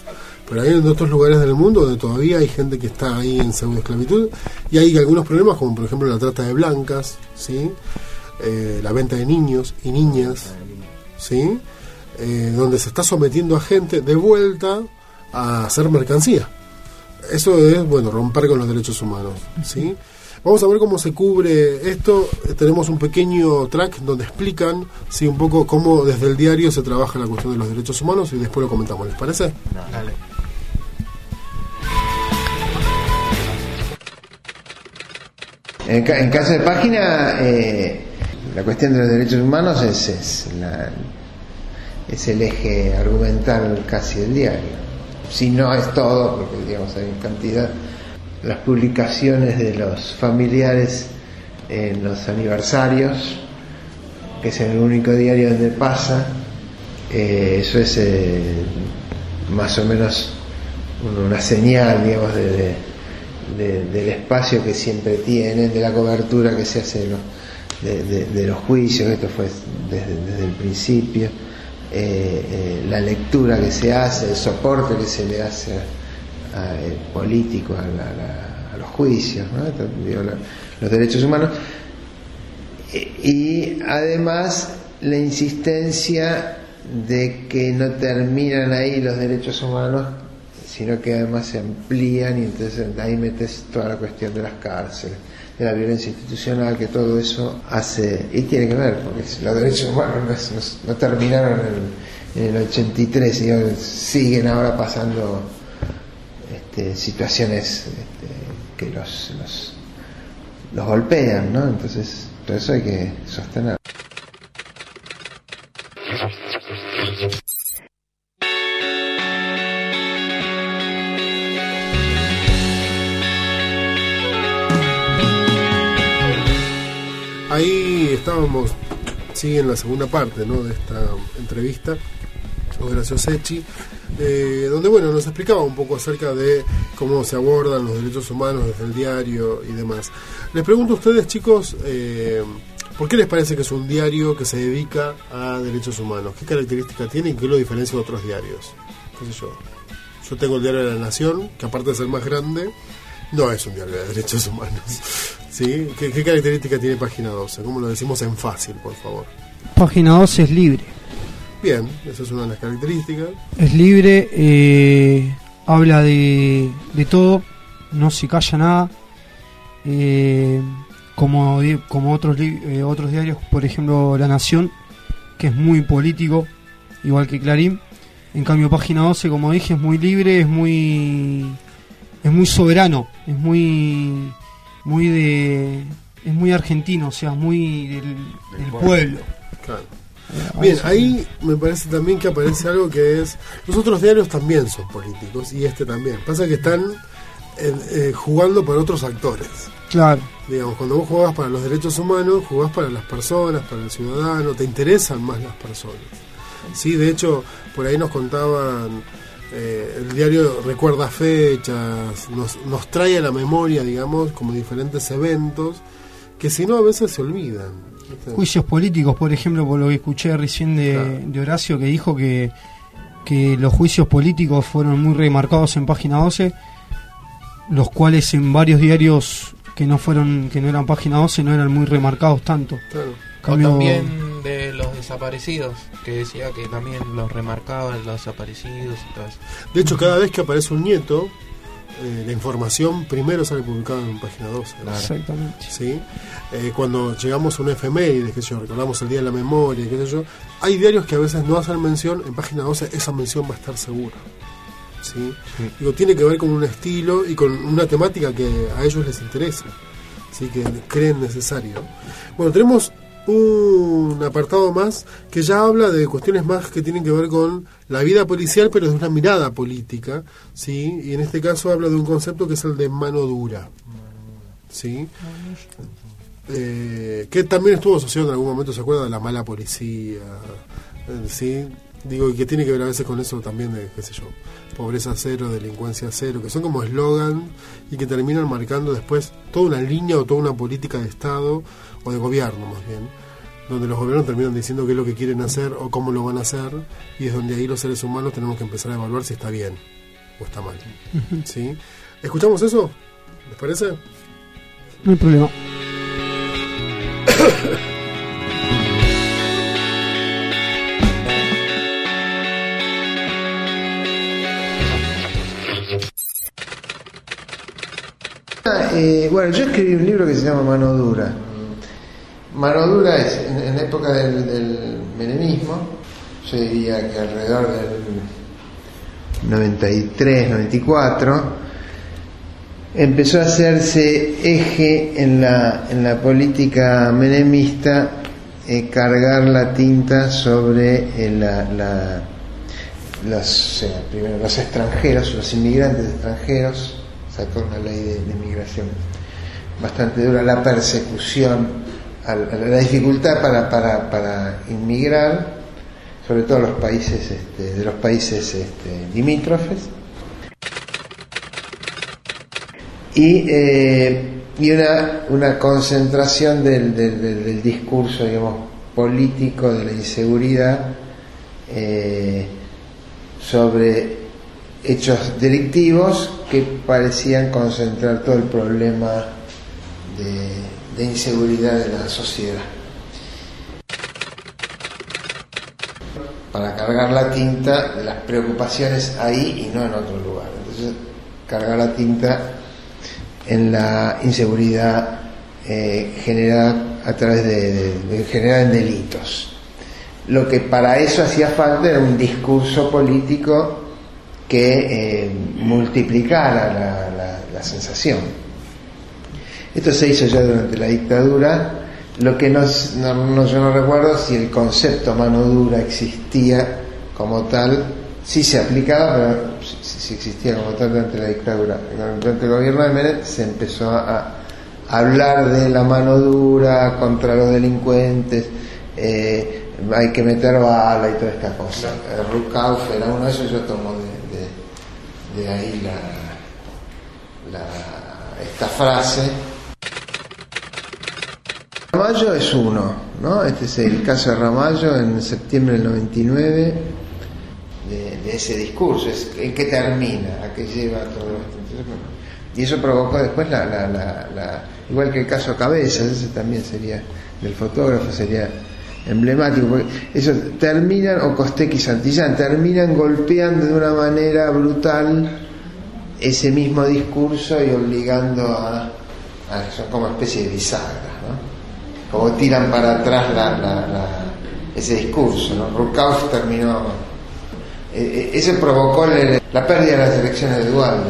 pero hay en otros lugares del mundo donde todavía hay gente que está ahí en pseudo esclavitud y hay algunos problemas como por ejemplo la trata de blancas, ¿sí? Eh, la venta de niños y niñas, ¿sí? Eh, donde se está sometiendo a gente de vuelta a hacer mercancía. Eso es, bueno, romper con los derechos humanos, ¿sí? Vamos a ver cómo se cubre esto. Tenemos un pequeño track donde explican sí, un poco cómo desde el diario se trabaja la cuestión de los derechos humanos y después lo comentamos. ¿Les parece? Dale. En, caso de página, eh, la cuestión de los derechos humanos es, es, es, el eje argumental casi del diario. Si no es todo, porque digamos hay cantidad, las publicaciones de los familiares en los aniversarios, que es el único diario donde pasa, eh, eso es eh, más o menos una señal, digamos, de del espacio que siempre tienen, de la cobertura que se hace de, los juicios, esto fue desde, el principio, eh, eh, la lectura que se hace, el soporte que se le hace a, eh, políticos a, los juicios, los derechos humanos, y además la insistencia de que no terminan ahí los derechos humanos sino que además se amplían y entonces ahí metes toda la cuestión de las cárceles, de la violencia institucional, que todo eso hace, y tiene que ver, porque los derechos humanos no, terminaron en, el 83 y siguen ahora pasando este, situaciones este, que los, los, los golpean, ¿no? Entonces, todo eso hay que sostener. Sí, en la segunda parte ¿no? de esta entrevista, Horacio Sechi, eh, donde bueno nos explicaba un poco acerca de cómo se abordan los derechos humanos desde el diario y demás. Les pregunto a ustedes, chicos, eh, ¿por qué les parece que es un diario que se dedica a derechos humanos? ¿Qué características tiene y qué lo diferencia de otros diarios? ¿Qué sé yo? Yo tengo el diario de la Nación, que aparte de ser más grande, no es un diario de derechos humanos. ¿Sí? ¿Qué, qué característica tiene Página 12? ¿Cómo lo decimos en fácil, por favor? Página 12 es libre. Bien, esa es una de las características. Es libre, eh, habla de, de todo, no se calla nada. Eh, como, como otros, eh, otros diarios, por ejemplo La Nación, que es muy político, igual que Clarín. En cambio, Página 12, como dije, es muy libre, es muy es muy soberano, es muy muy de es muy argentino, o sea, muy del, del pueblo. Claro. Bien, ahí me parece también que aparece algo que es. Los otros diarios también son políticos y este también. Pasa que están eh, jugando para otros actores. Claro. Digamos, cuando vos jugás para los derechos humanos, jugás para las personas, para el ciudadano, te interesan más las personas. Sí, de hecho, por ahí nos contaban. Eh, el diario recuerda fechas, nos, nos trae a la memoria, digamos, como diferentes eventos que si no a veces se olvidan. Juicios políticos, por ejemplo, por lo que escuché recién de, de Horacio, que dijo que, que los juicios políticos fueron muy remarcados en página 12, los cuales en varios diarios que no fueron que no eran página 12 no eran muy remarcados tanto. Claro. Cambio- O también de los desaparecidos, que decía que también los remarcaban los desaparecidos y todo eso. De hecho, cada vez que aparece un nieto, eh, la información primero sale publicada en página 12. Exactamente. ¿sí? Eh, cuando llegamos a una efeméride, que yo, recordamos el Día de la Memoria, qué sé yo, hay diarios que a veces no hacen mención, en página 12 esa mención va a estar segura. ¿sí? Digo, tiene que ver con un estilo y con una temática que a ellos les interesa, ¿sí? que creen necesario. Bueno, tenemos un apartado más que ya habla de cuestiones más que tienen que ver con la vida policial, pero desde una mirada política, ¿sí? y en este caso habla de un concepto que es el de mano dura. ¿sí? Eh, que también estuvo asociado en algún momento, ¿se acuerda? De la mala policía, eh, ¿sí? Digo, y que tiene que ver a veces con eso también de, qué sé yo, pobreza cero, delincuencia cero, que son como eslogan y que terminan marcando después toda una línea o toda una política de Estado o de gobierno más bien, donde los gobiernos terminan diciendo qué es lo que quieren hacer o cómo lo van a hacer y es donde ahí los seres humanos tenemos que empezar a evaluar si está bien o está mal. ¿Sí? ¿Escuchamos eso? ¿Les parece? No hay problema. Eh, bueno, yo escribí un libro que se llama Mano Dura. Mano Dura es en, la época del, menemismo, yo diría que alrededor del 93, 94, empezó a hacerse eje en la, en la política menemista eh, cargar la tinta sobre eh, la, la- los, eh, los extranjeros, los inmigrantes extranjeros, sacó una ley de, de migración bastante dura, la persecución, la dificultad para, para, para inmigrar, sobre todo los países este, de los países este, limítrofes, y, eh, y una, una concentración del, del- del- discurso digamos, político de la inseguridad eh, sobre hechos delictivos que parecían concentrar todo el problema de, de inseguridad de la sociedad. Para cargar la tinta las preocupaciones ahí y no en otro lugar. Entonces, cargar la tinta en la inseguridad eh, generada a través de, de- generar en delitos. Lo que para eso hacía falta era un discurso político que eh, multiplicara la sensación. Esto se hizo ya durante la dictadura. Lo que no, no- no- yo no recuerdo si el concepto mano dura existía como tal, sí se aplicaba, pero sí, sí existía como tal durante la dictadura. Durante el gobierno de Menem se empezó a, a hablar de la mano dura contra los delincuentes, eh, hay que meter bala y toda esta cosa. Rukauf era uno de esos, yo tomo de, de, ahí la, esta frase. Ramallo es uno, ¿no? Este es el caso de Ramallo en septiembre del 99, de, ese discurso, en qué termina, a qué lleva todo esto. y eso provocó después la, la, la, igual que el caso Cabezas, ese también sería, del fotógrafo sería emblemático, porque ellos terminan, o Costec y Santillán, terminan golpeando de una manera brutal ese mismo discurso y obligando a, son como especie de bisagras, ¿no? Como tiran para atrás la, ese discurso. ¿no? Rukauf terminó, e, e, ese provocó la pérdida de las elecciones de Duarte.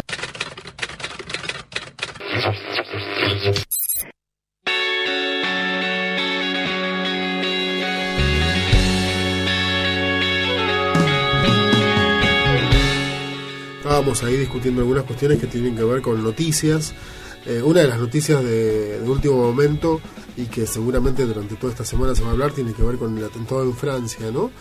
estábamos ahí discutiendo algunas cuestiones que tienen que ver con noticias. Eh, una de las noticias de, último momento y que seguramente durante toda esta semana se va a hablar tiene que ver con el atentado en Francia, ¿no?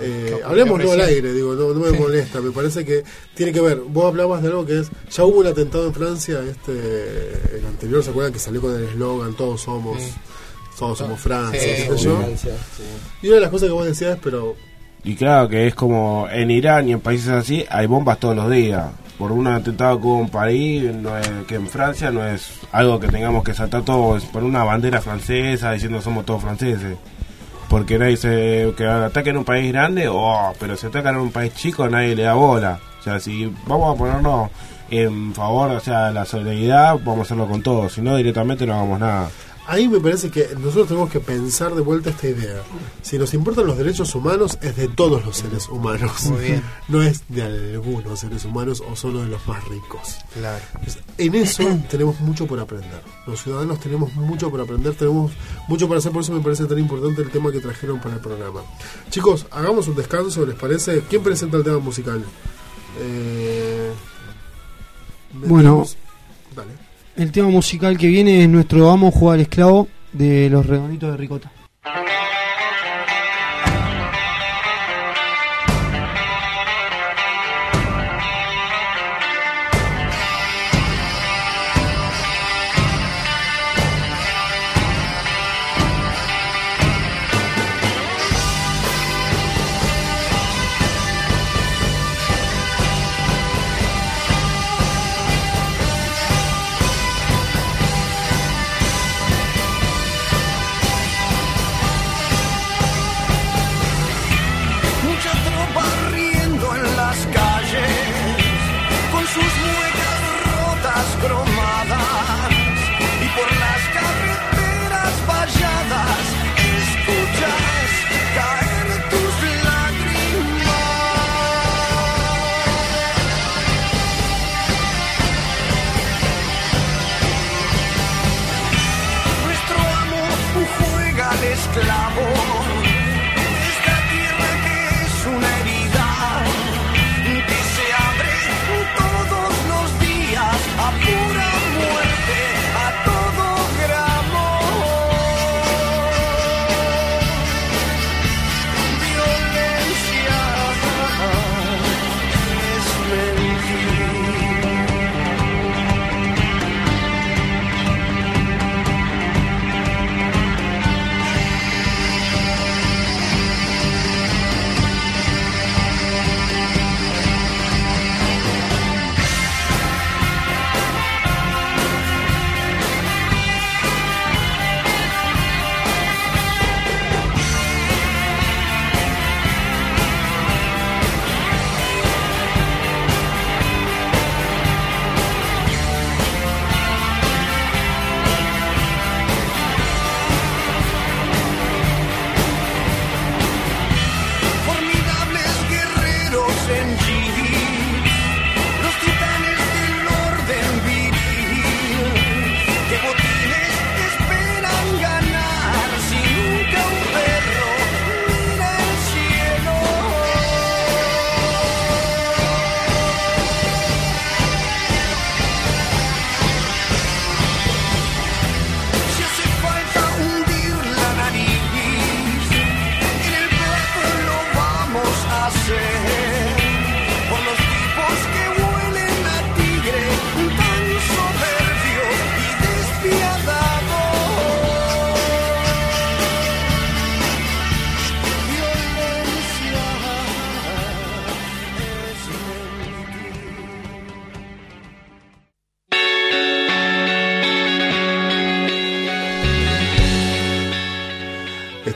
Eh, hablemos no al aire, digo, no, me molesta, me parece que tiene que ver. Vos hablabas de algo que es, ya hubo un atentado en Francia, este, el anterior, ¿se acuerdan que salió con el eslogan, todos somos, todos somos Francia, Y una de las cosas que vos decías, pero y claro que es como en Irán y en países así hay bombas todos los días. Por un atentado que hubo en París, no es, que en Francia no es algo que tengamos que saltar todos por una bandera francesa diciendo somos todos franceses. Porque nadie se que ataquen en un país grande, oh, pero si atacan en un país chico nadie le da bola. O sea, si vamos a ponernos en favor, o sea, la solidaridad, vamos a hacerlo con todos, si no directamente no hagamos nada ahí me parece que nosotros tenemos que pensar de vuelta esta idea. Si nos importan los derechos humanos, es de todos los seres humanos. No es de algunos seres humanos o solo de los más ricos. Claro. en eso tenemos mucho por aprender. Los ciudadanos tenemos mucho por aprender, tenemos mucho para hacer, por eso me parece tan importante el tema que trajeron para el programa. Chicos, hagamos un descanso, ¿les parece? ¿Quién presenta el tema musical? Eh, bueno, dale. El tema musical que viene es nuestro Vamos a jugar esclavo de los redonditos de ricota.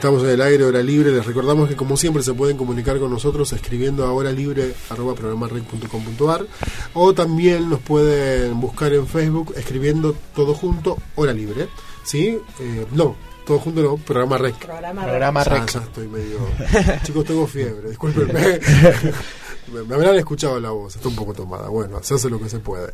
Estamos en el aire, hora libre. Les recordamos que como siempre se pueden comunicar con nosotros escribiendo a hora libre arroba o también nos pueden buscar en Facebook escribiendo todo junto hora libre. ¿Sí? Eh, no, todo junto no, programa rec. Programa, rec. Ya, estoy medio... Chicos, tengo fiebre, discúlpenme. me, habrán escuchado la voz, está un poco tomada. Bueno, se lo que se puede.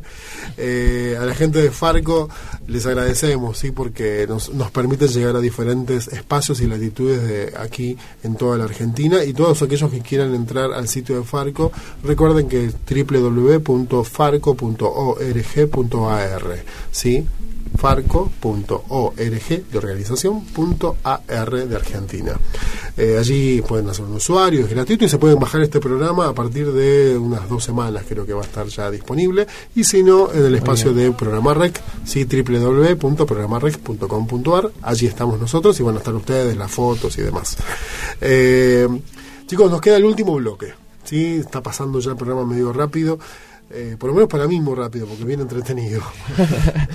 Eh, a la gente de Farco les agradecemos, sí, porque nos, nos permiten llegar a diferentes espacios y latitudes de aquí en toda la Argentina. Y todos aquellos que quieran entrar al sitio de Farco, recuerden que www.farco.org.ar, ¿sí? farco.org de organización.ar de Argentina. Eh, allí pueden hacer un usuario, es gratuito y se pueden bajar este programa a partir de unas dos semanas, creo que va a estar ya disponible. Y si no, en el espacio de Programa Rec, sí, www.programarec.com.ar, allí estamos nosotros y van a estar ustedes, las fotos y demás. Eh, chicos, nos queda el último bloque. ¿sí? Está pasando ya el programa medio rápido. Eh, por lo menos para mí muy rápido, porque viene entretenido.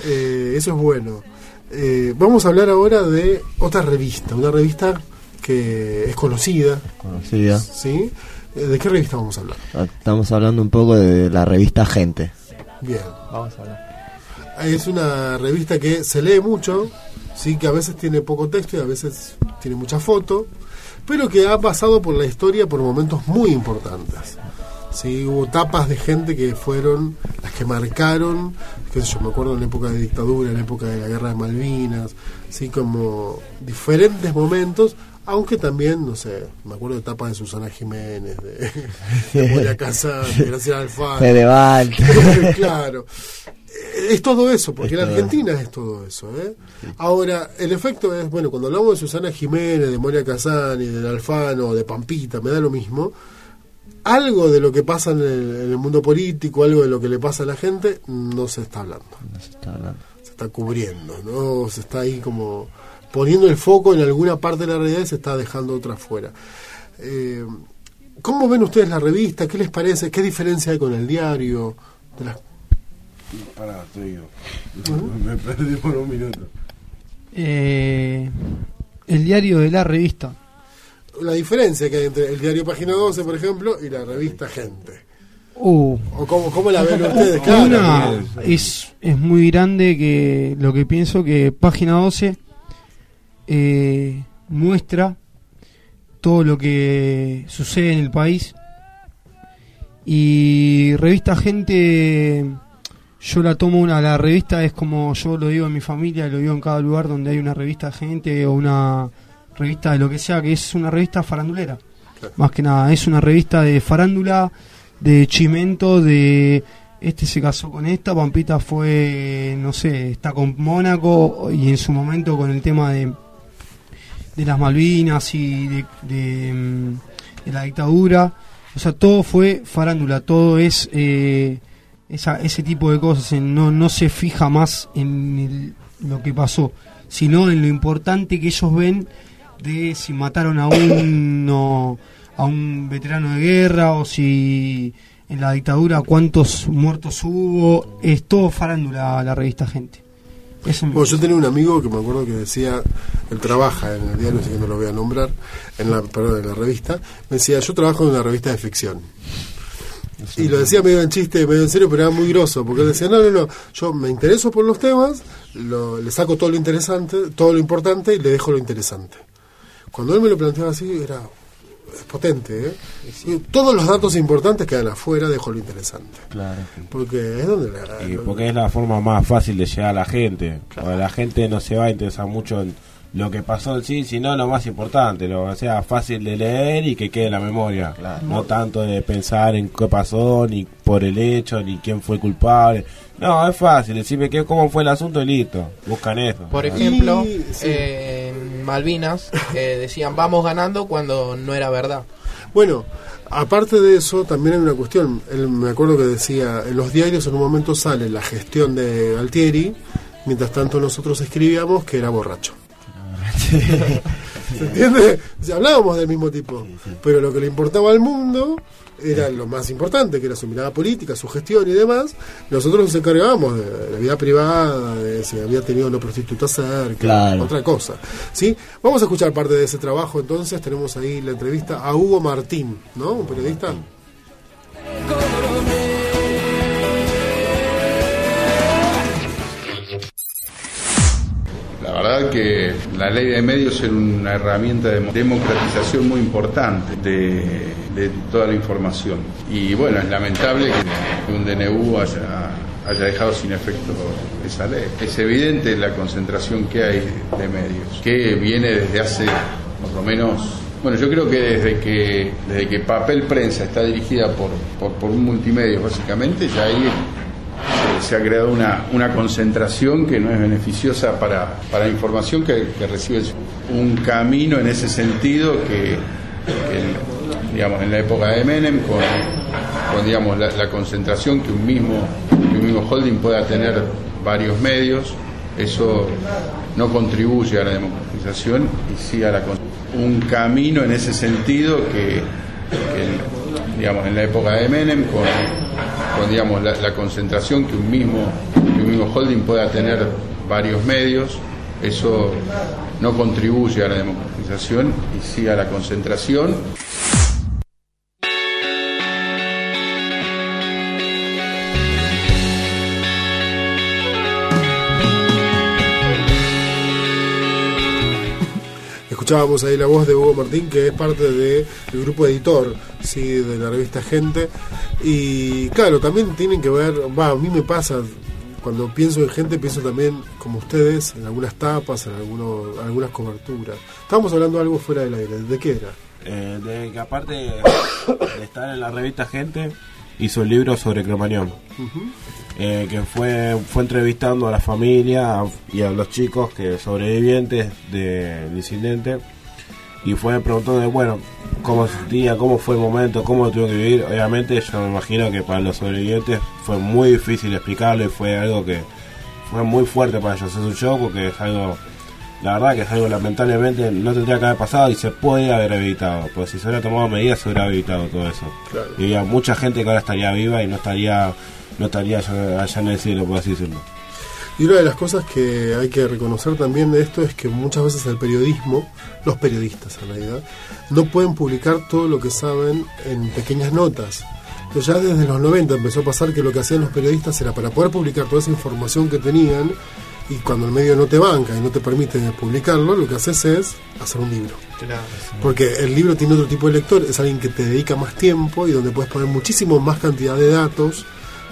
Eh, eso es bueno. Eh, vamos a hablar ahora de otra revista, una revista que es conocida. Conocida. ¿Sí? ¿De qué revista vamos a hablar? Ah, estamos hablando un poco de la revista Gente. Bien. Vamos a hablar. Es una revista que se lee mucho, sí, que a veces tiene poco texto y a veces tiene mucha foto, pero que ha pasado por la historia por momentos muy importantes. Sí, hubo tapas de gente que fueron las que marcaron, qué sé yo, me acuerdo en la época de dictadura, en la época de la guerra de Malvinas, así como diferentes momentos, aunque también, no sé, me acuerdo de tapas de Susana Jiménez, de, de Moria Casán, de Graciela Alfaro. claro. Es todo eso, porque en Argentina es todo eso. ¿eh? Ahora, el efecto es, bueno, cuando hablamos de Susana Jiménez, de Moria Casán y del Alfano, de Pampita, me da lo mismo algo de lo que pasa en el, mundo político, algo de lo que le pasa a la gente, no se está hablando. se está hablando. Se está cubriendo, ¿no? Se está ahí como poniendo el foco en alguna parte de la realidad y se está dejando otra fuera. Eh, ¿Cómo ven ustedes la revista? ¿Qué les parece? ¿Qué diferencia hay con el diario? De Pará, estoy Me perdí por un minuto. Eh, el diario de la revista la diferencia que hay entre el diario Página 12, por ejemplo, y la revista Gente. Uh, ¿O cómo, la ven ustedes? Claro, es, es muy grande que lo que pienso que Página 12 eh, muestra todo lo que sucede en el país y revista Gente yo la tomo una la revista es como yo lo digo en mi familia lo digo en cada lugar donde hay una revista gente o una revista de lo que sea, que es una revista farandulera. Más que nada, es una revista de farándula, de chimento, de este se casó con esta, Pampita fue, no sé, está con Mónaco y en su momento con el tema de, de las Malvinas y de, de, mm, la dictadura. O sea, todo fue farándula, todo es eh, esa, ese tipo de cosas. No, no se fija más en lo que pasó, sino en lo importante que ellos ven de si mataron a uno, a un veterano de guerra o si en la dictadura cuántos muertos hubo. Es todo farándula la revista Gente. Bueno, yo tenía un amigo que me acuerdo que decía, él trabaja en el diario, así que no lo voy a nombrar, en la, perdón, en la revista, me decía, yo trabajo en una revista de ficción. Y lo decía medio en chiste, medio en serio, pero era muy grosso, porque él decía, no, no, no, yo me intereso por los temas, le saco todo lo interesante, todo lo importante y le dejo lo interesante. Cuando él me lo planteaba así, era potente. ¿eh? Todos los datos importantes quedan afuera, dejo lo interesante. Claro. Porque es donde la, porque es la forma más fácil de llegar a la gente. La gente no se va a interesar mucho en lo que pasó en sí, sino lo más importante, lo que sea fácil de leer y que quede en la memoria. No tanto de pensar en qué pasó, ni por el hecho, ni quién fue culpable. No, es fácil, decirme que, cómo fue el asunto y listo. Buscan eso. Por ejemplo, en Malvinas eh, decían vamos ganando cuando no era verdad. Bueno, aparte de eso, también hay una cuestión. me acuerdo que decía, en los diarios en un momento sale la gestión de Altieri, mientras tanto nosotros escribíamos que era borracho. ¿Se entiende? hablábamos del mismo tipo, pero lo que le importaba al mundo era lo más importante, que era su mirada política, su gestión y demás. Nosotros nos encargábamos de la vida privada, de si había tenido una prostituta cerca, otra cosa. ¿sí? Vamos a escuchar parte de ese trabajo entonces. Tenemos ahí la entrevista a Hugo Martín, ¿no? Un periodista. La verdad que la ley de medios es una herramienta de democratización muy importante de, toda la información. Y bueno, es lamentable que un DNU haya, dejado sin efecto esa ley. Es evidente la concentración que hay de medios, que viene desde hace por lo menos bueno, yo creo que desde que desde que papel prensa está dirigida por, por, por un multimedia básicamente, ya ahí se ha creado una, una concentración que no es beneficiosa para, para la información que, recibe un camino en ese sentido que, digamos, en la época de Menem, con, digamos, la, concentración que un, mismo, un mismo holding pueda tener varios medios, eso no contribuye a la democratización y sí a la un camino en ese sentido que, digamos, en la época de Menem, con digamos, la, concentración que un, mismo, un mismo holding pueda tener varios medios, eso no contribuye a la democratización y sí a la concentración. Escuchábamos ahí la voz de Hugo Martín, que es parte del grupo editor ¿sí? de la revista Gente. Y claro, también tienen que ver, va, a mí me pasa, cuando pienso en gente, pienso también, como ustedes, en algunas tapas, en algunos, algunas coberturas. Estábamos hablando de algo fuera del aire, ¿de qué era? Eh, de que aparte de estar en la revista Gente, hizo el libro sobre Cromañón. Eh, que fue, fue entrevistando a la familia y a los chicos que sobrevivientes del incidente y fue preguntando de, bueno, cómo se sentía, cómo fue el momento, cómo lo tuvo que vivir. Obviamente yo me imagino que para los sobrevivientes fue muy difícil explicarlo y fue algo que fue muy fuerte para ellos. Es un show porque es algo, la verdad que es algo lamentablemente no tendría que haber pasado y se puede haber evitado. Pues si se hubiera tomado medidas se hubiera evitado todo eso. Y había mucha gente que ahora estaría viva y no estaría no estaría allá en el cielo, por así decirlo. Y una de las cosas que hay que reconocer también de esto es que muchas veces el periodismo, los periodistas en realidad, no pueden publicar todo lo que saben en pequeñas notas. Entonces ya desde los 90 empezó a pasar que lo que hacían los periodistas era para poder publicar toda esa información que tenían y cuando el medio no te banca y no te permite publicarlo, lo que haces es hacer un libro. Porque el libro tiene otro tipo de lector, es alguien que te dedica más tiempo y donde puedes poner muchísimo más cantidad de datos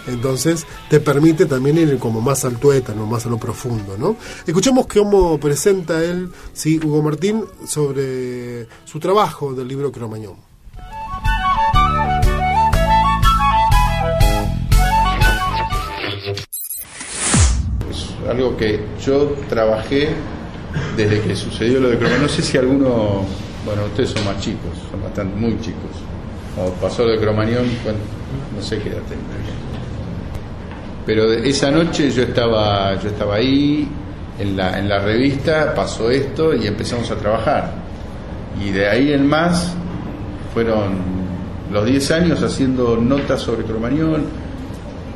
entonces te permite también ir como más al tuétano, más a lo profundo, ¿no? Escuchemos cómo presenta él, sí, Hugo Martín, sobre su trabajo del libro Cromañón. Es algo que yo trabajé desde que sucedió lo de Cromañón. No sé si alguno, bueno, ustedes son más chicos, son bastante muy chicos. Cuando pasó de Cromañón, no sé qué edad pero esa noche yo estaba, yo estaba ahí, en la, en la revista, pasó esto y empezamos a trabajar. Y de ahí en más fueron los 10 años haciendo notas sobre Cromañón,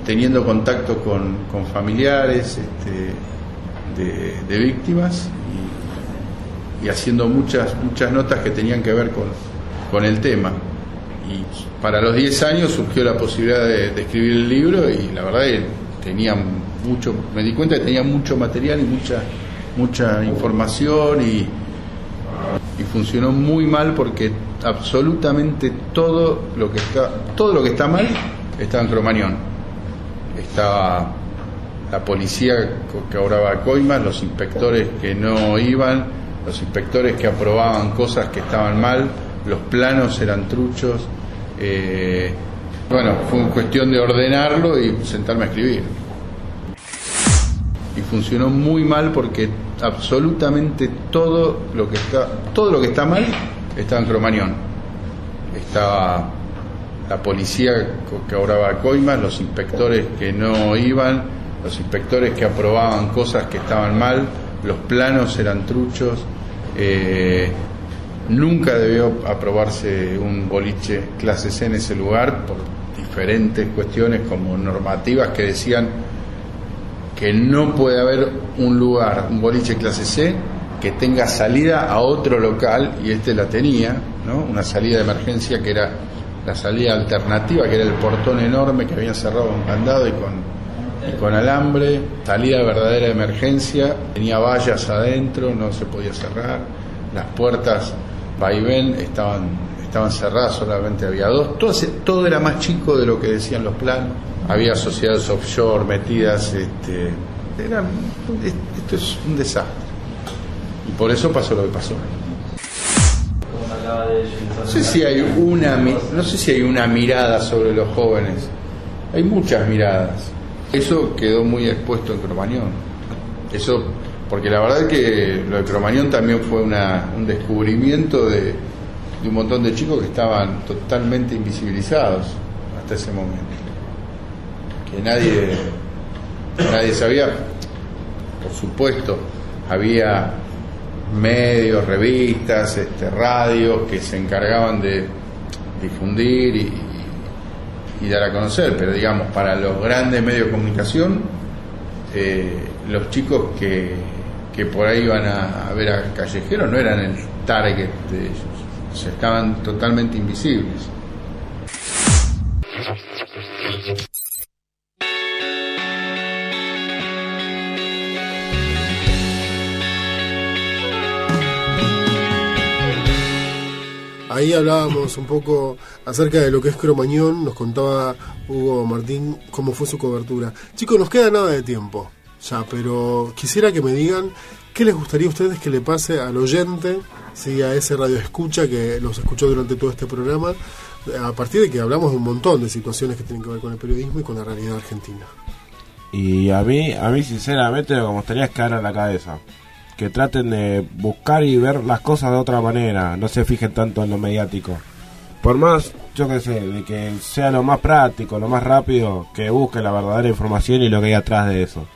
teniendo contacto con, con familiares este, de, víctimas y, haciendo muchas, muchas notas que tenían que ver con, con el tema. Y para los 10 años surgió la posibilidad de, escribir el libro y la verdad tenía mucho, me di cuenta que tenía mucho material y mucha, mucha información y, funcionó muy mal porque absolutamente todo lo que está, todo lo que está mal estaba en Cromañón. Estaba la policía que cobraba coimas, los inspectores que no iban, los inspectores que aprobaban cosas que estaban mal, los planos eran truchos. Eh, bueno, fue cuestión de ordenarlo y sentarme a escribir. Y funcionó muy mal porque absolutamente todo lo que está, todo lo que está mal estaba en Cromañón. Estaba la policía que cobraba coimas, los inspectores que no iban, los inspectores que aprobaban cosas que estaban mal, los planos eran truchos. Eh, nunca debió aprobarse un boliche clase C en ese lugar por diferentes cuestiones como normativas que decían que no puede haber un lugar, un boliche clase C, que tenga salida a otro local, y este la tenía, ¿no? una salida de emergencia que era la salida alternativa, que era el portón enorme que habían cerrado con candado y con, y con alambre, salida verdadera de emergencia, tenía vallas adentro, no se podía cerrar, las puertas vaivén estaban, estaban cerradas, solamente había dos, todo, todo era más chico de lo que decían los planos, había sociedades offshore metidas, este, era, esto es un desastre. Y por eso pasó lo que pasó. No sé si hay una, no sé si hay una mirada sobre los jóvenes. Hay muchas miradas. Eso quedó muy expuesto en Cromañón. Eso, porque la verdad es que lo de Cromañón también fue una, un descubrimiento de, un montón de chicos que estaban totalmente invisibilizados hasta ese momento. Que nadie, nadie sabía, por supuesto, había medios, revistas, este, radios que se encargaban de difundir y, dar a conocer, pero digamos, para los grandes medios de comunicación, eh, los chicos que, que por ahí iban a, ver a callejeros no eran el target de ellos, o sea, estaban totalmente invisibles. Ahí hablábamos un poco acerca de lo que es Cromañón, nos contaba Hugo Martín cómo fue su cobertura. Chicos, nos queda nada de tiempo ya, pero quisiera que me digan qué les gustaría a ustedes que le pase al oyente, ¿sí? a ese radio escucha que los escuchó durante todo este programa, a partir de que hablamos de un montón de situaciones que tienen que ver con el periodismo y con la realidad argentina. Y a mí, a mí sinceramente lo que me gustaría es caer a la cabeza que traten de buscar y ver las cosas de otra manera, no se fijen tanto en lo mediático. Por más, yo que sé, de que sea lo más práctico, lo más rápido, que busque la verdadera información y lo que hay atrás de eso.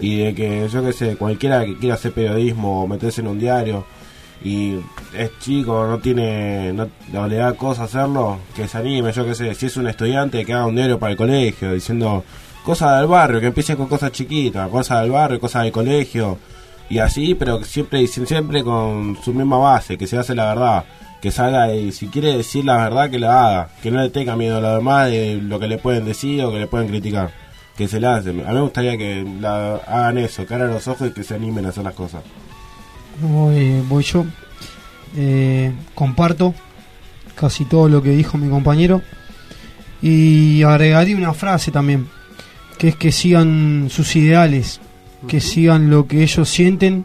Y de que, yo que sé, cualquiera que quiera hacer periodismo o meterse en un diario y es chico, no tiene, no, le da cosa hacerlo, que se anime, yo que sé, si es un estudiante que haga un diario para el colegio, diciendo cosas del barrio, que empiece con cosas chiquitas, cosas del barrio, cosas del colegio, y así, pero siempre siempre con su misma base, que se hace la verdad, que salga y si quiere decir la verdad que la haga, que no le tenga miedo a lo demás de lo que le pueden decir o que le pueden criticar, que se la hacen. A mí me gustaría que la, hagan eso, que abran los ojos y que se animen a hacer las cosas. Voy, voy yo. Eh, comparto casi todo lo que dijo mi compañero y agregaría una frase también, que es que sigan sus ideales, que sigan lo que ellos sienten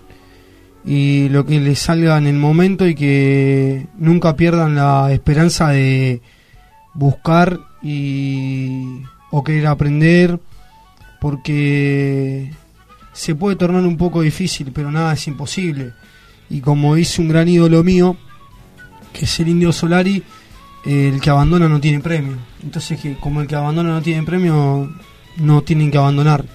y lo que les salga en el momento y que nunca pierdan la esperanza de buscar y o querer aprender porque se puede tornar un poco difícil pero nada es imposible y como dice un gran ídolo mío que es el indio Solari el que abandona no tiene premio entonces que como el que abandona no tiene premio no tienen que abandonar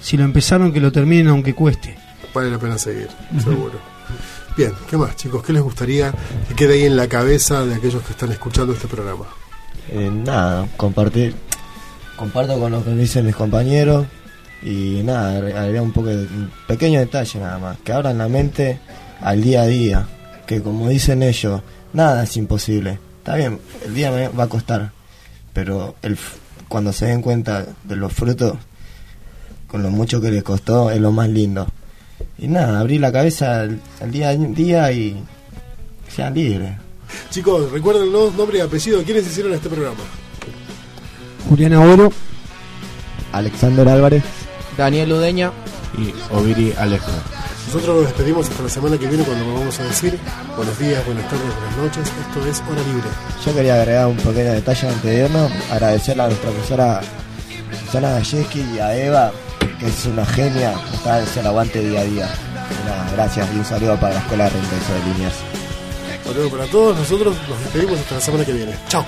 si lo empezaron, que lo terminen aunque cueste. Vale la pena seguir, seguro. Bien, ¿qué más, chicos? ¿Qué les gustaría que quede ahí en la cabeza de aquellos que están escuchando este programa? Eh, nada, compartir. Comparto con lo que dicen mis compañeros y nada, agregar un poco de un pequeño detalle nada más, que abran la mente al día a día, que como dicen ellos, nada es imposible. Está bien, el día va a costar, pero el, cuando se den cuenta de los frutos, con lo mucho que les costó, es lo más lindo. Y nada, abrir la cabeza al, día a día y sean libres. Chicos, recuerden los nombre y apellido. ¿Quiénes hicieron este programa? Juliana Oro, Alexander Álvarez, Daniel Udeña y Oviri Alejo. Nosotros nos despedimos hasta la semana que viene cuando vamos a decir buenos días, buenas tardes, buenas noches. Esto es Hora Libre. Yo quería agregar un pequeño detalle antes de irnos, agradecerle a nuestra profesora Susana Galleski y a Eva que es una genia, está el aguante día a día. gracias y un saludo para la Escuela de Reinvención de Líneas. Saludos para todos, nosotros nos despedimos hasta la semana que viene. Chao.